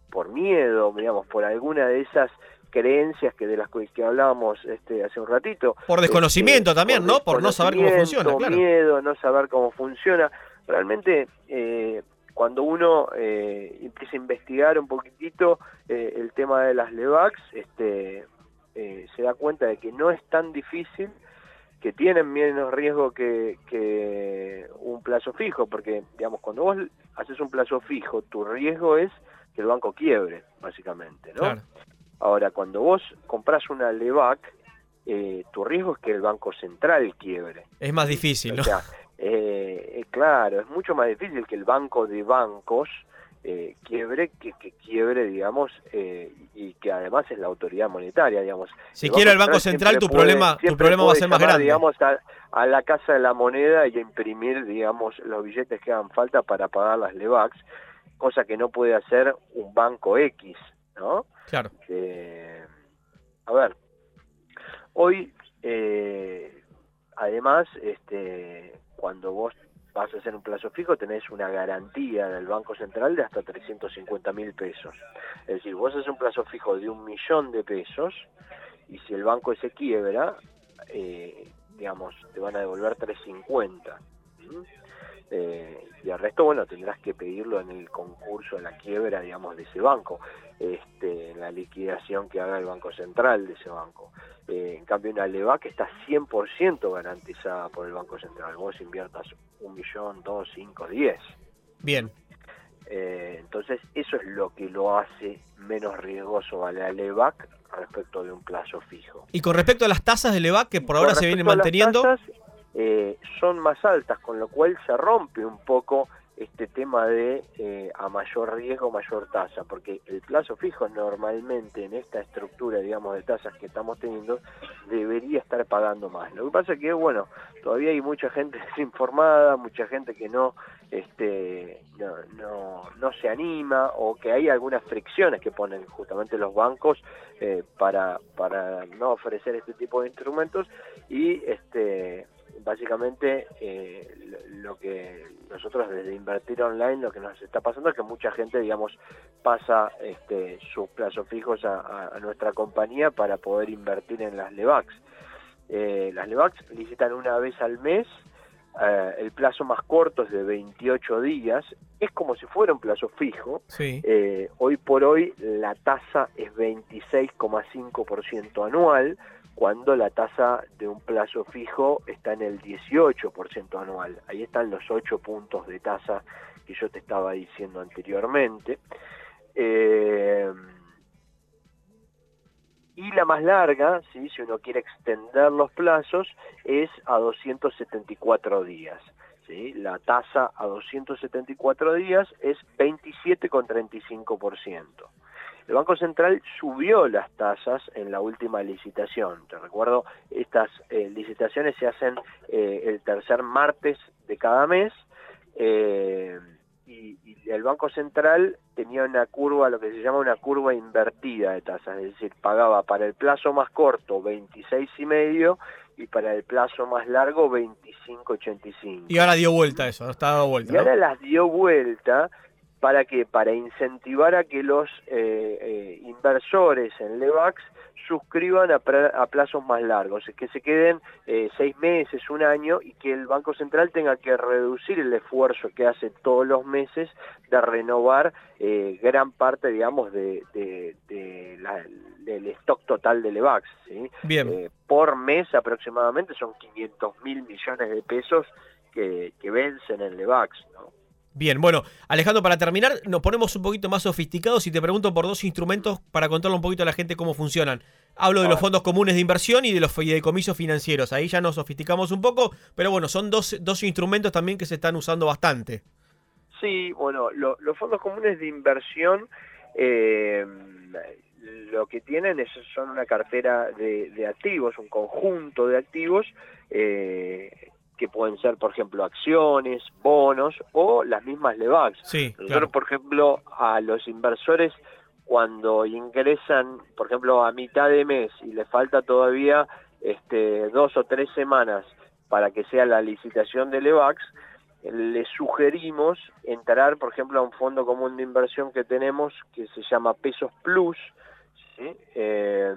por miedo, digamos, por alguna de esas creencias que de las que hablábamos este, hace un ratito. Por desconocimiento este, también, ¿no? Por no saber cómo funciona. Claro. miedo, no saber cómo funciona. Realmente, cuando uno eh, empieza a investigar un poquitito eh, el tema de las LEVAX, este, se da cuenta de que no es tan difícil, que tienen menos riesgo que, que un plazo fijo, porque, digamos, cuando vos haces un plazo fijo, tu riesgo es que el banco quiebre, básicamente, ¿no? Claro. Ahora, cuando vos compras una LEVAC, eh, tu riesgo es que el Banco Central quiebre. Es más difícil, ¿no? O sea, *laughs* eh, eh, claro, es mucho más difícil que el banco de bancos quiebre que, que, quiebre, digamos, y que además es la autoridad monetaria, digamos. Si quiere el Banco Central, tu problema, tu problema va a ser más grande. Digamos, a, a, la casa de la moneda y a imprimir, digamos, los billetes que hagan falta para pagar las LEVACs, cosa que no puede hacer un banco X, ¿no? Claro. Eh, a ver, hoy, eh, además, este, cuando vos vas a hacer un plazo fijo, tenés una garantía del Banco Central de hasta 350 mil pesos. Es decir, vos haces un plazo fijo de un millón de pesos y si el banco se quiebra, eh, digamos, te van a devolver 350. Eh, y al resto, bueno, tendrás que pedirlo en el concurso, en la quiebra, digamos, de ese banco, este, en la liquidación que haga el Banco Central de ese banco. Eh, en cambio, una LEVAC está 100% garantizada por el Banco Central. Vos inviertas un millón, dos, cinco, diez. Bien. Eh, entonces, eso es lo que lo hace menos riesgoso a la LEVAC respecto de un plazo fijo. Y con respecto a las tasas de LEVAC, que por ahora se vienen manteniendo... Eh, son más altas, con lo cual se rompe un poco este tema de eh, a mayor riesgo, mayor tasa, porque el plazo fijo normalmente en esta estructura, digamos, de tasas que estamos teniendo, debería estar pagando más. Lo que pasa es que, bueno, todavía hay mucha gente *laughs* desinformada, mucha gente que no, este, no, no, no se anima o que hay algunas fricciones que ponen justamente los bancos eh, para, para no ofrecer este tipo de instrumentos y, este, básicamente eh, lo que nosotros desde invertir online lo que nos está pasando es que mucha gente digamos pasa este, sus plazos fijos a, nuestra compañía para poder invertir en las Levax. Eh, las Levax licitan una vez al mes eh, el plazo más corto es de 28 días, es como si fuera un plazo fijo. Hoy por hoy la tasa es 26,5% anual, cuando la tasa de un plazo fijo está en el 18% anual. Ahí están los 8 puntos de tasa que yo te estaba diciendo anteriormente. Eh, y la más larga, ¿sí? si uno quiere extender los plazos, es a 274 días. ¿sí? La tasa a 274 días es 27,35%. El Banco Central subió las tasas en la última licitación. Te recuerdo, estas eh, licitaciones se hacen eh, el tercer martes de cada mes. Eh, y, el Banco Central tenía una curva, lo que se llama una curva invertida de tasas, es decir, pagaba para el plazo más corto 26 y medio y para el plazo más largo 25.85. Y ahora dio vuelta eso, está dado vuelta. Y ahora las dio vuelta para que para incentivar a que los eh, eh, inversores en Levax suscriban a, plazos más largos, que se queden eh, seis meses, un año y que el Banco Central tenga que reducir el esfuerzo que hace todos los meses de renovar gran parte, digamos, de, del stock total de Levax. ¿sí? Bien. Por mes aproximadamente son 500 mil millones de pesos que, que vencen en Levax. ¿no? Bien, bueno, Alejandro, para terminar, nos ponemos un poquito más sofisticados y te pregunto por dos instrumentos para contarle un poquito a la gente cómo funcionan. Hablo de los fondos comunes de inversión y de los fideicomisos financieros. Ahí ya nos sofisticamos un poco, pero bueno, son dos, dos instrumentos también que se están usando bastante. Sí, bueno, los fondos comunes de inversión eh, lo que tienen es, son una cartera de, activos, un conjunto de activos eh, que pueden ser, por ejemplo, acciones, bonos o las mismas LEVAX. Sí, Nosotros, por ejemplo, a los inversores cuando ingresan, por ejemplo, a mitad de mes y les falta todavía este, dos o tres semanas para que sea la licitación de LEVAX, les sugerimos entrar, por ejemplo, a un fondo común de inversión que tenemos que se llama Pesos Plus, ¿sí? eh,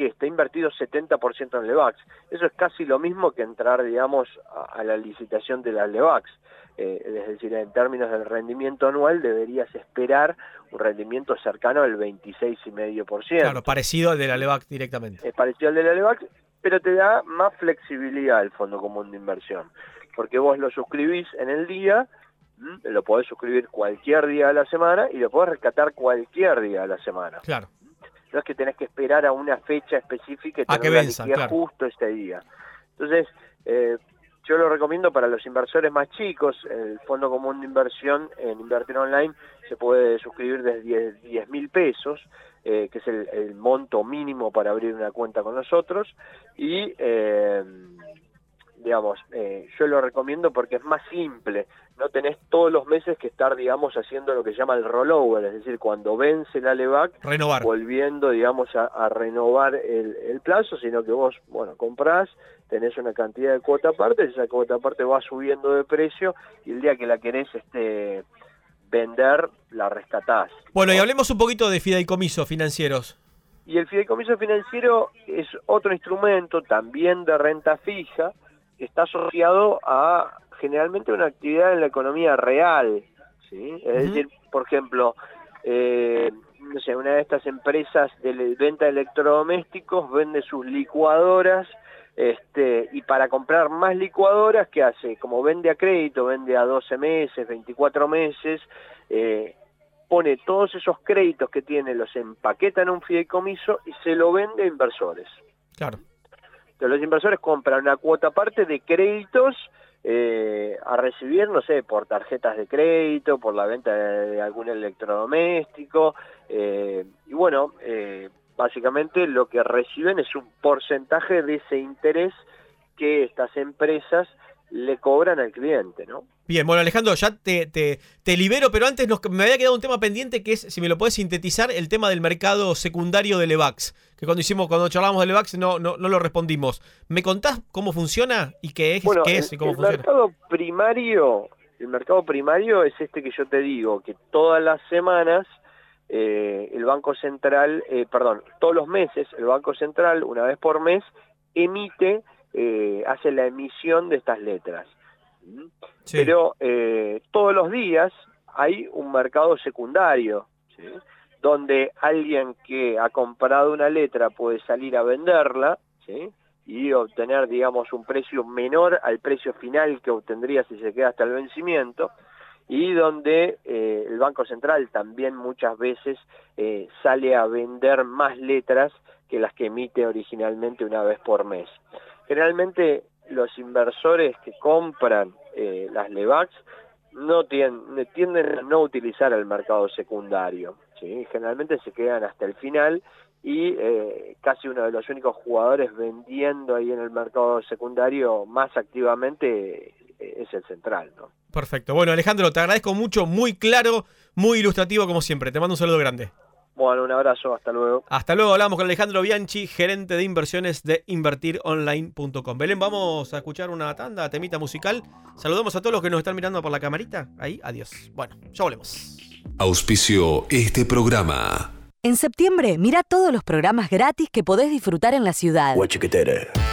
que está invertido 70% en Levax. Eso es casi lo mismo que entrar, digamos, a, la licitación de la Levax. Eh, es decir, en términos del rendimiento anual deberías esperar un rendimiento cercano al 26,5%. Claro, parecido al de la Levax directamente. Es parecido al de la Levax, pero te da más flexibilidad el Fondo Común de Inversión, porque vos lo suscribís en el día, lo podés suscribir cualquier día de la semana y lo podés rescatar cualquier día de la semana. Claro no es que tenés que esperar a una fecha específica y a que venza, justo este día. Entonces, eh, yo lo recomiendo para los inversores más chicos, el Fondo Común de Inversión en Invertir Online se puede suscribir desde 10 mil pesos, eh, que es el, monto mínimo para abrir una cuenta con nosotros, y eh, digamos, eh, yo lo recomiendo porque es más simple, no tenés todos los meses que estar, digamos, haciendo lo que se llama el rollover, es decir, cuando vence la LEVAC, renovar. volviendo, digamos, a, renovar el, plazo, sino que vos, bueno, comprás, tenés una cantidad de cuota aparte, esa cuota aparte va subiendo de precio y el día que la querés este, vender, la rescatás. Bueno, y hablemos un poquito de fideicomisos financieros. Y el fideicomiso financiero es otro instrumento también de renta fija, está asociado a generalmente una actividad en la economía real, ¿sí? Es decir, por ejemplo, eh, no sé, una de estas empresas de venta de electrodomésticos vende sus licuadoras este, y para comprar más licuadoras, ¿qué hace? Como vende a crédito, vende a 12 meses, 24 meses, eh, pone todos esos créditos que tiene, los empaqueta en un fideicomiso y se lo vende a inversores. Claro los inversores compran una cuota aparte de créditos eh, a recibir, no sé, por tarjetas de crédito, por la venta de, algún electrodoméstico, eh, y bueno, eh, básicamente lo que reciben es un porcentaje de ese interés que estas empresas le cobran al cliente, ¿no? Bien, bueno Alejandro, ya te, te, libero, pero antes nos, me había quedado un tema pendiente que es, si me lo puedes sintetizar, el tema del mercado secundario de Levax, que cuando hicimos, cuando charlamos de Levax no, no, no lo respondimos. ¿Me contás cómo funciona y qué es, qué es y cómo el funciona? mercado primario, el mercado primario es este que yo te digo, que todas las semanas eh, el Banco Central, eh, perdón, todos los meses el Banco Central, una vez por mes, emite eh, hace la emisión de estas letras. Pero eh, todos los días hay un mercado secundario, donde alguien que ha comprado una letra puede salir a venderla y obtener, digamos, un precio menor al precio final que obtendría si se queda hasta el vencimiento y donde eh, el Banco Central también muchas veces eh, sale a vender más letras que las que emite originalmente una vez por mes. Generalmente los inversores que compran eh, las LEVAX no tienden, tienden a no utilizar el mercado secundario. Generalmente se quedan hasta el final y eh, casi uno de los únicos jugadores vendiendo ahí en el mercado secundario más activamente eh, es el central. Perfecto. Bueno, Alejandro, te agradezco mucho, muy claro, muy ilustrativo como siempre. Te mando un saludo grande. Bueno, un abrazo, hasta luego. Hasta luego, hablamos con Alejandro Bianchi, gerente de inversiones de invertironline.com. Belén, vamos a escuchar una tanda, temita musical. Saludamos a todos los que nos están mirando por la camarita. Ahí, adiós. Bueno, ya volvemos. Auspicio este programa. En septiembre, mira todos los programas gratis que podés disfrutar en la ciudad.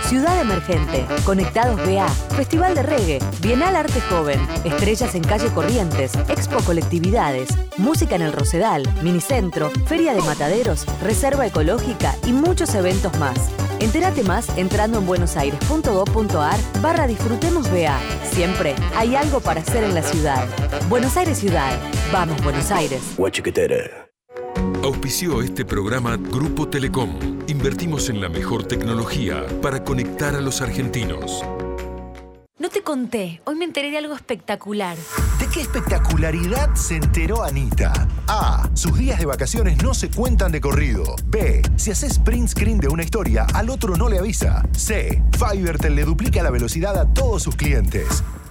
Ciudad Emergente, Conectados BA, Festival de Reggae, Bienal Arte Joven, Estrellas en Calle Corrientes, Expo Colectividades, Música en el Rosedal, Minicentro, Feria de Mataderos, Reserva Ecológica y muchos eventos más. Entérate más entrando en buenosaires.gov.ar barra Disfrutemos BA. Siempre hay algo para hacer en la ciudad. Buenos Aires Ciudad. Vamos, Buenos Aires. Auspició este programa Grupo Telecom. Invertimos en la mejor tecnología para conectar a los argentinos. No te conté, hoy me enteré de algo espectacular. ¿De qué espectacularidad se enteró Anita? A. Sus días de vacaciones no se cuentan de corrido. B. Si haces print screen de una historia, al otro no le avisa. C. Fivertel le duplica la velocidad a todos sus clientes.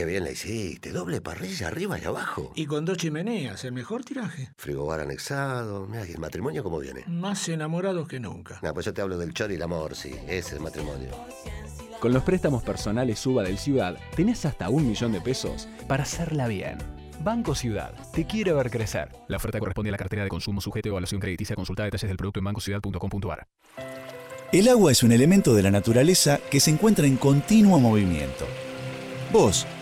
Qué bien la hiciste. Doble parrilla arriba y abajo. Y con dos chimeneas, el mejor tiraje. Frigobar anexado. Mira, ¿y el matrimonio cómo viene? Más enamorados que nunca. No, pues yo te hablo del chor y el amor, sí. Ese es el matrimonio. Con los préstamos personales Suba del Ciudad, tenés hasta un millón de pesos para hacerla bien. Banco Ciudad, te quiere ver crecer. La oferta corresponde a la cartera de consumo sujeto a evaluación crediticia. Consulta detalles del producto en bancociudad.com.ar. El agua es un elemento de la naturaleza que se encuentra en continuo movimiento. Vos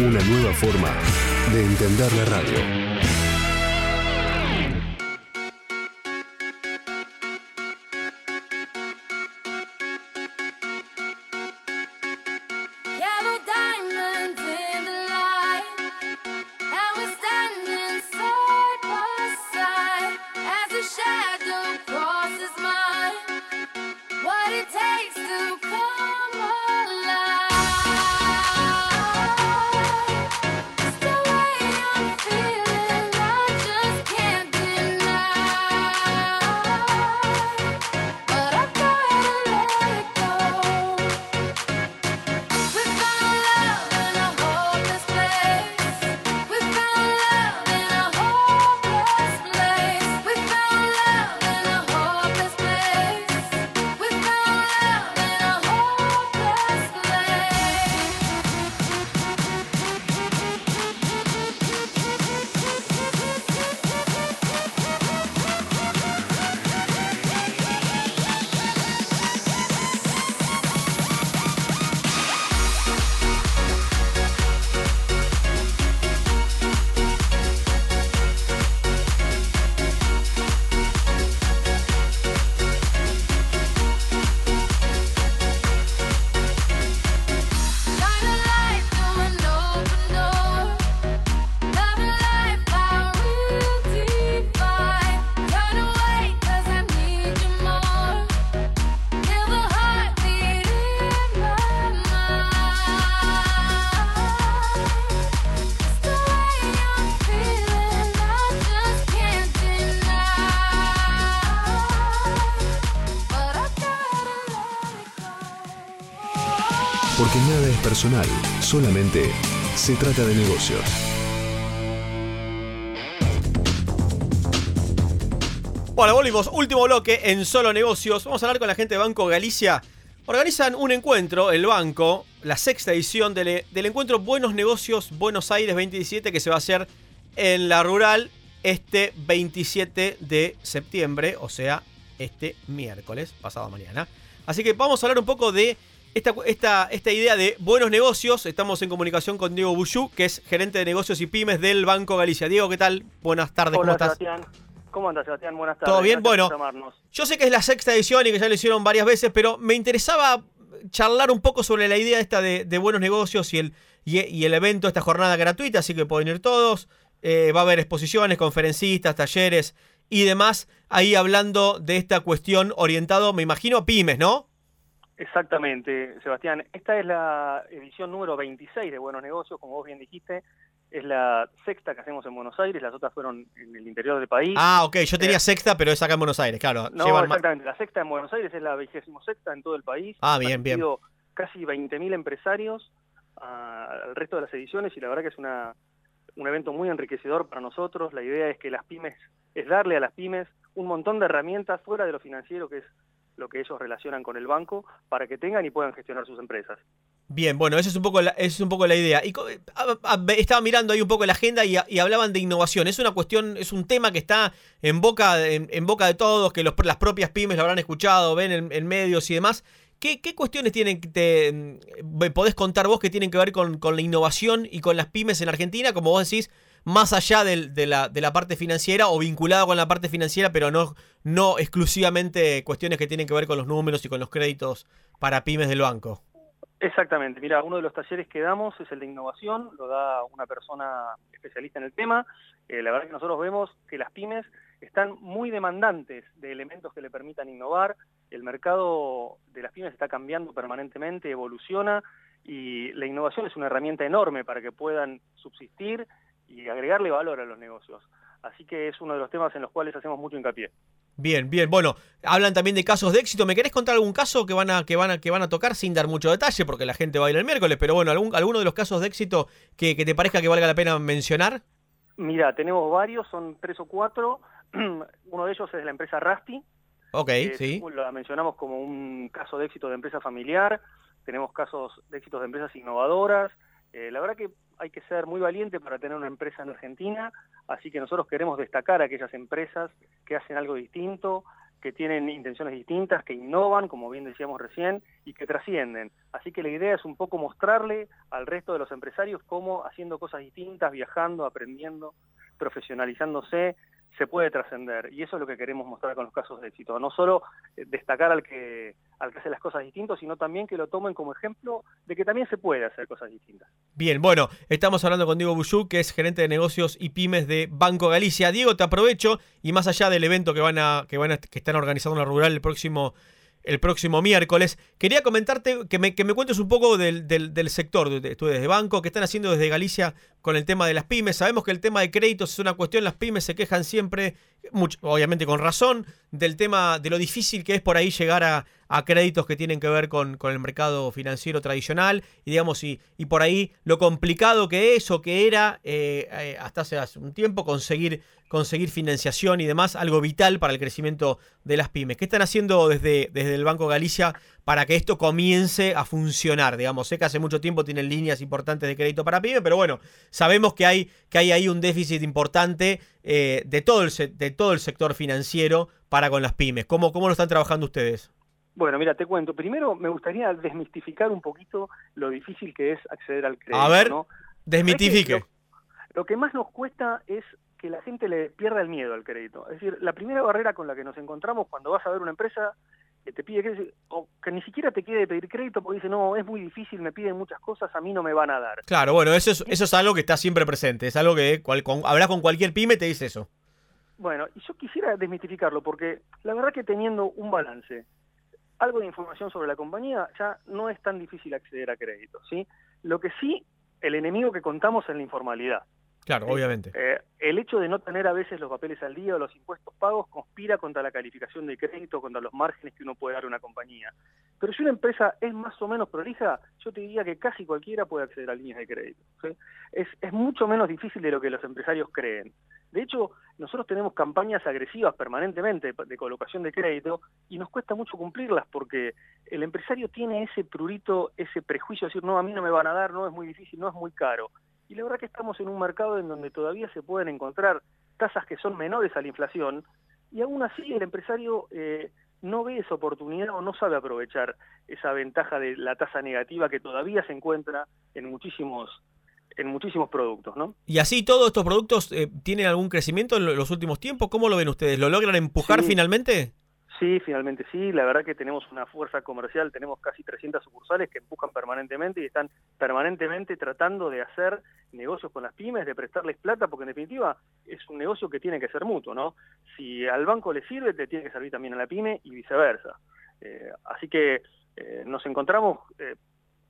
una nueva forma de entender la radio. Personal, solamente se trata de negocios. Bueno, volvimos. Último bloque en Solo Negocios. Vamos a hablar con la gente de Banco Galicia. Organizan un encuentro, el banco, la sexta edición del, del encuentro Buenos Negocios Buenos Aires 2017 que se va a hacer en la rural este 27 de septiembre, o sea, este miércoles, pasado mañana. Así que vamos a hablar un poco de esta, esta, esta idea de buenos negocios. Estamos en comunicación con Diego Buyú, que es gerente de negocios y pymes del Banco Galicia. Diego, ¿qué tal? Buenas tardes, Hola, ¿cómo estás? Sebastián. ¿Cómo andas, Sebastián? Buenas tardes. ¿Todo bien? Gracias Bueno, yo sé que es la sexta edición y que ya lo hicieron varias veces, pero me interesaba charlar un poco sobre la idea esta de, de buenos negocios y el, y, y el evento, esta jornada gratuita, así que pueden ir todos. Eh, va a haber exposiciones, conferencistas, talleres y demás, ahí hablando de esta cuestión orientado, me imagino, a pymes, ¿no? Exactamente, Sebastián. Esta es la edición número 26 de Buenos Negocios, como vos bien dijiste. Es la sexta que hacemos en Buenos Aires, las otras fueron en el interior del país. Ah, ok, yo tenía Eh, sexta, pero es acá en Buenos Aires, claro. No, llevan exactamente. La sexta en Buenos Aires es la vigésimo sexta en todo el país. Ah, bien, Han bien. casi 20.000 empresarios ah, al resto de las ediciones y la verdad que es una, un evento muy enriquecedor para nosotros. La idea es que las pymes, es darle a las pymes un montón de herramientas fuera de lo financiero, que es lo que ellos relacionan con el banco, para que tengan y puedan gestionar sus empresas. Bien, bueno, esa es un poco la, es un poco la idea. Y ve- estaba mirando ahí un poco la agenda y, hablaban de innovación. Es una cuestión, es un tema que está en boca, en, en boca de todos, que las propias pymes lo habrán escuchado, ven en, medios y demás. ¿Qué, cuestiones tienen que te, mm, podés contar vos que tienen que ver con, con la innovación y con las pymes en Argentina? Como vos decís, más allá de, la, de la parte financiera o vinculado con la parte financiera, pero no, exclusivamente cuestiones que tienen que ver con los números y con los créditos para pymes del banco. Exactamente, mira, uno de los talleres que damos es el de innovación, lo da una persona especialista en el tema. Eh, la verdad que nosotros vemos que las pymes están muy demandantes de elementos que le permitan innovar. El mercado de las pymes está cambiando permanentemente, evoluciona y la innovación es una herramienta enorme para que puedan subsistir y agregarle valor a los negocios. Así que es uno de los temas en los cuales hacemos mucho hincapié. Bien, bien. Bueno, hablan también de casos de éxito. ¿Me querés contar algún caso que van a, que van a, que van a tocar sin dar mucho detalle? Porque la gente va a ir el miércoles, pero bueno, algún, alguno de los casos de éxito que, que te parezca que valga la pena mencionar. Mira, tenemos varios, son tres o cuatro. *clears throat* Uno de ellos es la empresa Rasti, Ok, Eh, sí. La mencionamos como un caso de éxito de empresa familiar, tenemos casos de éxitos de empresas innovadoras. Eh, la verdad que hay que ser muy valiente para tener una empresa en Argentina, así que nosotros queremos destacar a aquellas empresas que hacen algo distinto, que tienen intenciones distintas, que innovan, como bien decíamos recién, y que trascienden. Así que la idea es un poco mostrarle al resto de los empresarios cómo haciendo cosas distintas, viajando, aprendiendo, profesionalizándose, se puede trascender y eso es lo que queremos mostrar con los casos de éxito, no solo eh, destacar al que al que hace las cosas distintas, sino también que lo tomen como ejemplo de que también se puede hacer cosas distintas. Bien, bueno, estamos hablando con Diego Buyú, que es gerente de negocios y pymes de Banco Galicia. Diego, te aprovecho y más allá del evento que van a, que van a, que están organizando en la rural el próximo, el próximo miércoles, quería comentarte que me, que me cuentes un poco del, del, sector de, de de banco, que están haciendo desde Galicia con el tema de las pymes. Sabemos que el tema de créditos es una cuestión, las pymes se quejan siempre, mucho, obviamente con razón, del tema de lo difícil que es por ahí llegar a, a créditos que tienen que ver con, con el mercado financiero tradicional y digamos y, y por ahí lo complicado que es o que era eh, eh, hasta hace, un tiempo conseguir conseguir financiación y demás, algo vital para el crecimiento de las pymes. ¿Qué están haciendo desde, desde el Banco Galicia para que esto comience a funcionar? Digamos, sé que hace mucho tiempo tienen líneas importantes de crédito para pymes, pero bueno, sabemos que hay, que hay ahí un déficit importante eh, de, todo el, de todo el sector financiero para con las pymes. ¿Cómo, cómo lo están trabajando ustedes? Bueno, mira, te cuento. Primero me gustaría desmistificar un poquito lo difícil que es acceder al crédito. A ver, ¿no? desmitifique. ¿Sabés que Lo, lo que más nos cuesta es que la gente le pierda el miedo al crédito. Es decir, la primera barrera con la que nos encontramos cuando vas a ver una empresa que te pide crédito, o que ni siquiera te quiere pedir crédito porque dice, no, es muy difícil, me piden muchas cosas, a mí no me van a dar. Claro, bueno, eso es, eso es algo que está siempre presente. Es algo que cual, con, hablas con cualquier pyme te dice eso. Bueno, y yo quisiera desmitificarlo porque la verdad que teniendo un balance, algo de información sobre la compañía, ya no es tan difícil acceder a crédito, ¿sí? Lo que sí, el enemigo que contamos es la informalidad. Claro, obviamente. Eh, el hecho de no tener a veces los papeles al día o los impuestos pagos conspira contra la calificación de crédito, contra los márgenes que uno puede dar a una compañía. Pero si una empresa es más o menos prolija, yo te diría que casi cualquiera puede acceder a líneas de crédito. Es, es mucho menos difícil de lo que los empresarios creen. De hecho, nosotros tenemos campañas agresivas permanentemente de colocación de crédito y nos cuesta mucho cumplirlas porque el empresario tiene ese prurito, ese prejuicio de decir, no, a mí no me van a dar, no, es muy difícil, no es muy caro. Y la verdad que estamos en un mercado en donde todavía se pueden encontrar tasas que son menores a la inflación y aún así el empresario... Eh, no ve esa oportunidad o no sabe aprovechar esa ventaja de la tasa negativa que todavía se encuentra en muchísimos en muchísimos productos, ¿no? Y así todos estos productos eh, tienen algún crecimiento en los últimos tiempos. ¿Cómo lo ven ustedes? ¿Lo logran empujar finalmente? Sí, finalmente sí. La verdad que tenemos una fuerza comercial, tenemos casi 300 sucursales que empujan permanentemente y están permanentemente tratando de hacer negocios con las pymes, de prestarles plata, porque en definitiva es un negocio que tiene que ser mutuo, ¿no? Si al banco le sirve, te tiene que servir también a la pyme y viceversa. Eh, así que eh, nos encontramos eh,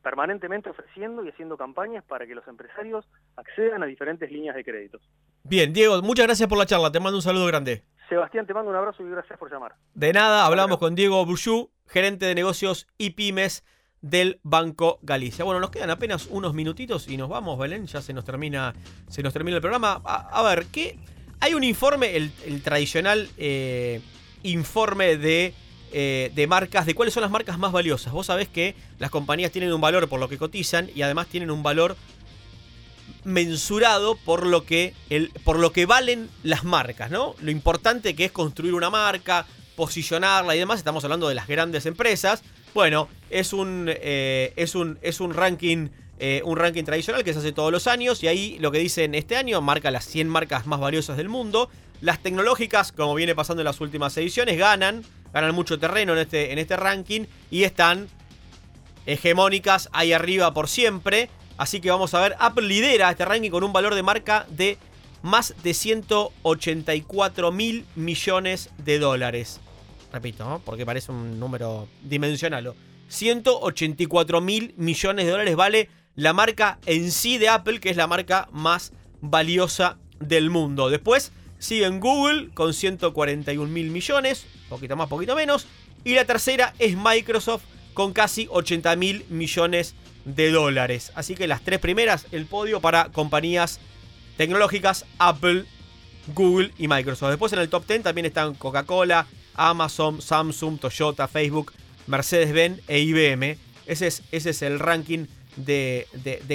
permanentemente ofreciendo y haciendo campañas para que los empresarios accedan a diferentes líneas de créditos. Bien, Diego, muchas gracias por la charla. Te mando un saludo grande. Sebastián, te mando un abrazo y gracias por llamar. De nada, hablamos con Diego Bourjou, gerente de negocios y pymes del Banco Galicia. Bueno, nos quedan apenas unos minutitos y nos vamos, Belén, ya se nos termina, se nos termina el programa. A, ver, ¿qué? Hay un informe, el, tradicional eh, informe de, eh, de marcas, de cuáles son las marcas más valiosas. Vos sabés que las compañías tienen un valor por lo que cotizan y además tienen un valor mensurado por lo que el, por lo que valen las marcas, ¿no? Lo importante que es construir una marca, posicionarla y demás. Estamos hablando de las grandes empresas. Bueno, es un, eh, es un, es un ranking. Eh, un ranking tradicional que se hace todos los años y ahí lo que dicen este año marca las 100 marcas más valiosas del mundo. Las tecnológicas, como viene pasando en las últimas ediciones, ganan, ganan mucho terreno en este, en este ranking y están hegemónicas ahí arriba por siempre. Así que vamos a ver, Apple lidera este ranking con un valor de marca de más de 184 mil millones de dólares. Repito, porque parece un número dimensional. 184 mil millones de dólares vale la marca en sí de Apple, que es la marca más valiosa del mundo. Después siguen Google con 141 mil millones, poquito más, poquito menos. Y la tercera es Microsoft con casi 80 mil millones de dólares. Así que las tres primeras, el podio para compañías tecnológicas, Apple, Google y Microsoft. Después en el top 10 también están Coca-Cola, Amazon, Samsung, Toyota, Facebook, Mercedes-Benz e IBM. Ese es, ese es el ranking de,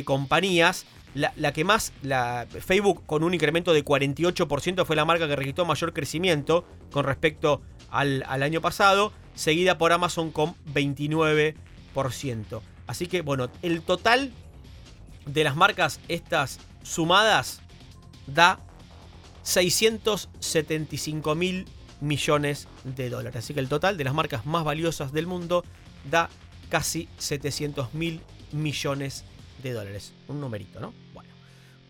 compañías. La, que más, la, Facebook con un incremento de 48% fue la marca que registró mayor crecimiento con respecto al, al año pasado, seguida por Amazon con 29%. Así que bueno, el total de las marcas estas sumadas da 675 mil millones de dólares. Así que el total de las marcas más valiosas del mundo da casi 700 mil millones de dólares. Un numerito, ¿no? Bueno,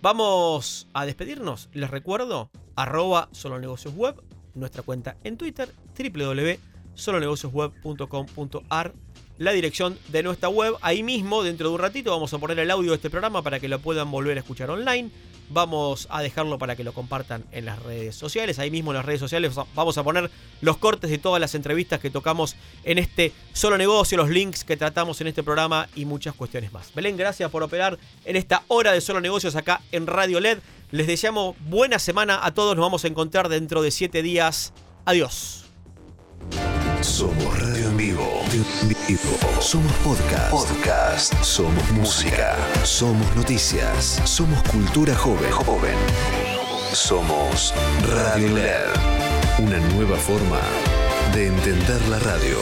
vamos a despedirnos. Les recuerdo, arroba solonegocios web, nuestra cuenta en Twitter, www.solonegociosweb.com.ar la dirección de nuestra web. Ahí mismo, dentro de un ratito, vamos a poner el audio de este programa para que lo puedan volver a escuchar online. Vamos a dejarlo para que lo compartan en las redes sociales. Ahí mismo en las redes sociales vamos a poner los cortes de todas las entrevistas que tocamos en este solo negocio, los links que tratamos en este programa y muchas cuestiones más. Belén, gracias por operar en esta hora de solo negocios acá en Radio LED. Les deseamos buena semana a todos. Nos vamos a encontrar dentro de siete días. Adiós. Somos radio en vivo. Somos podcast. Somos música. Somos noticias. Somos cultura joven. Joven. Somos Radio LED. Una nueva forma de entender la radio.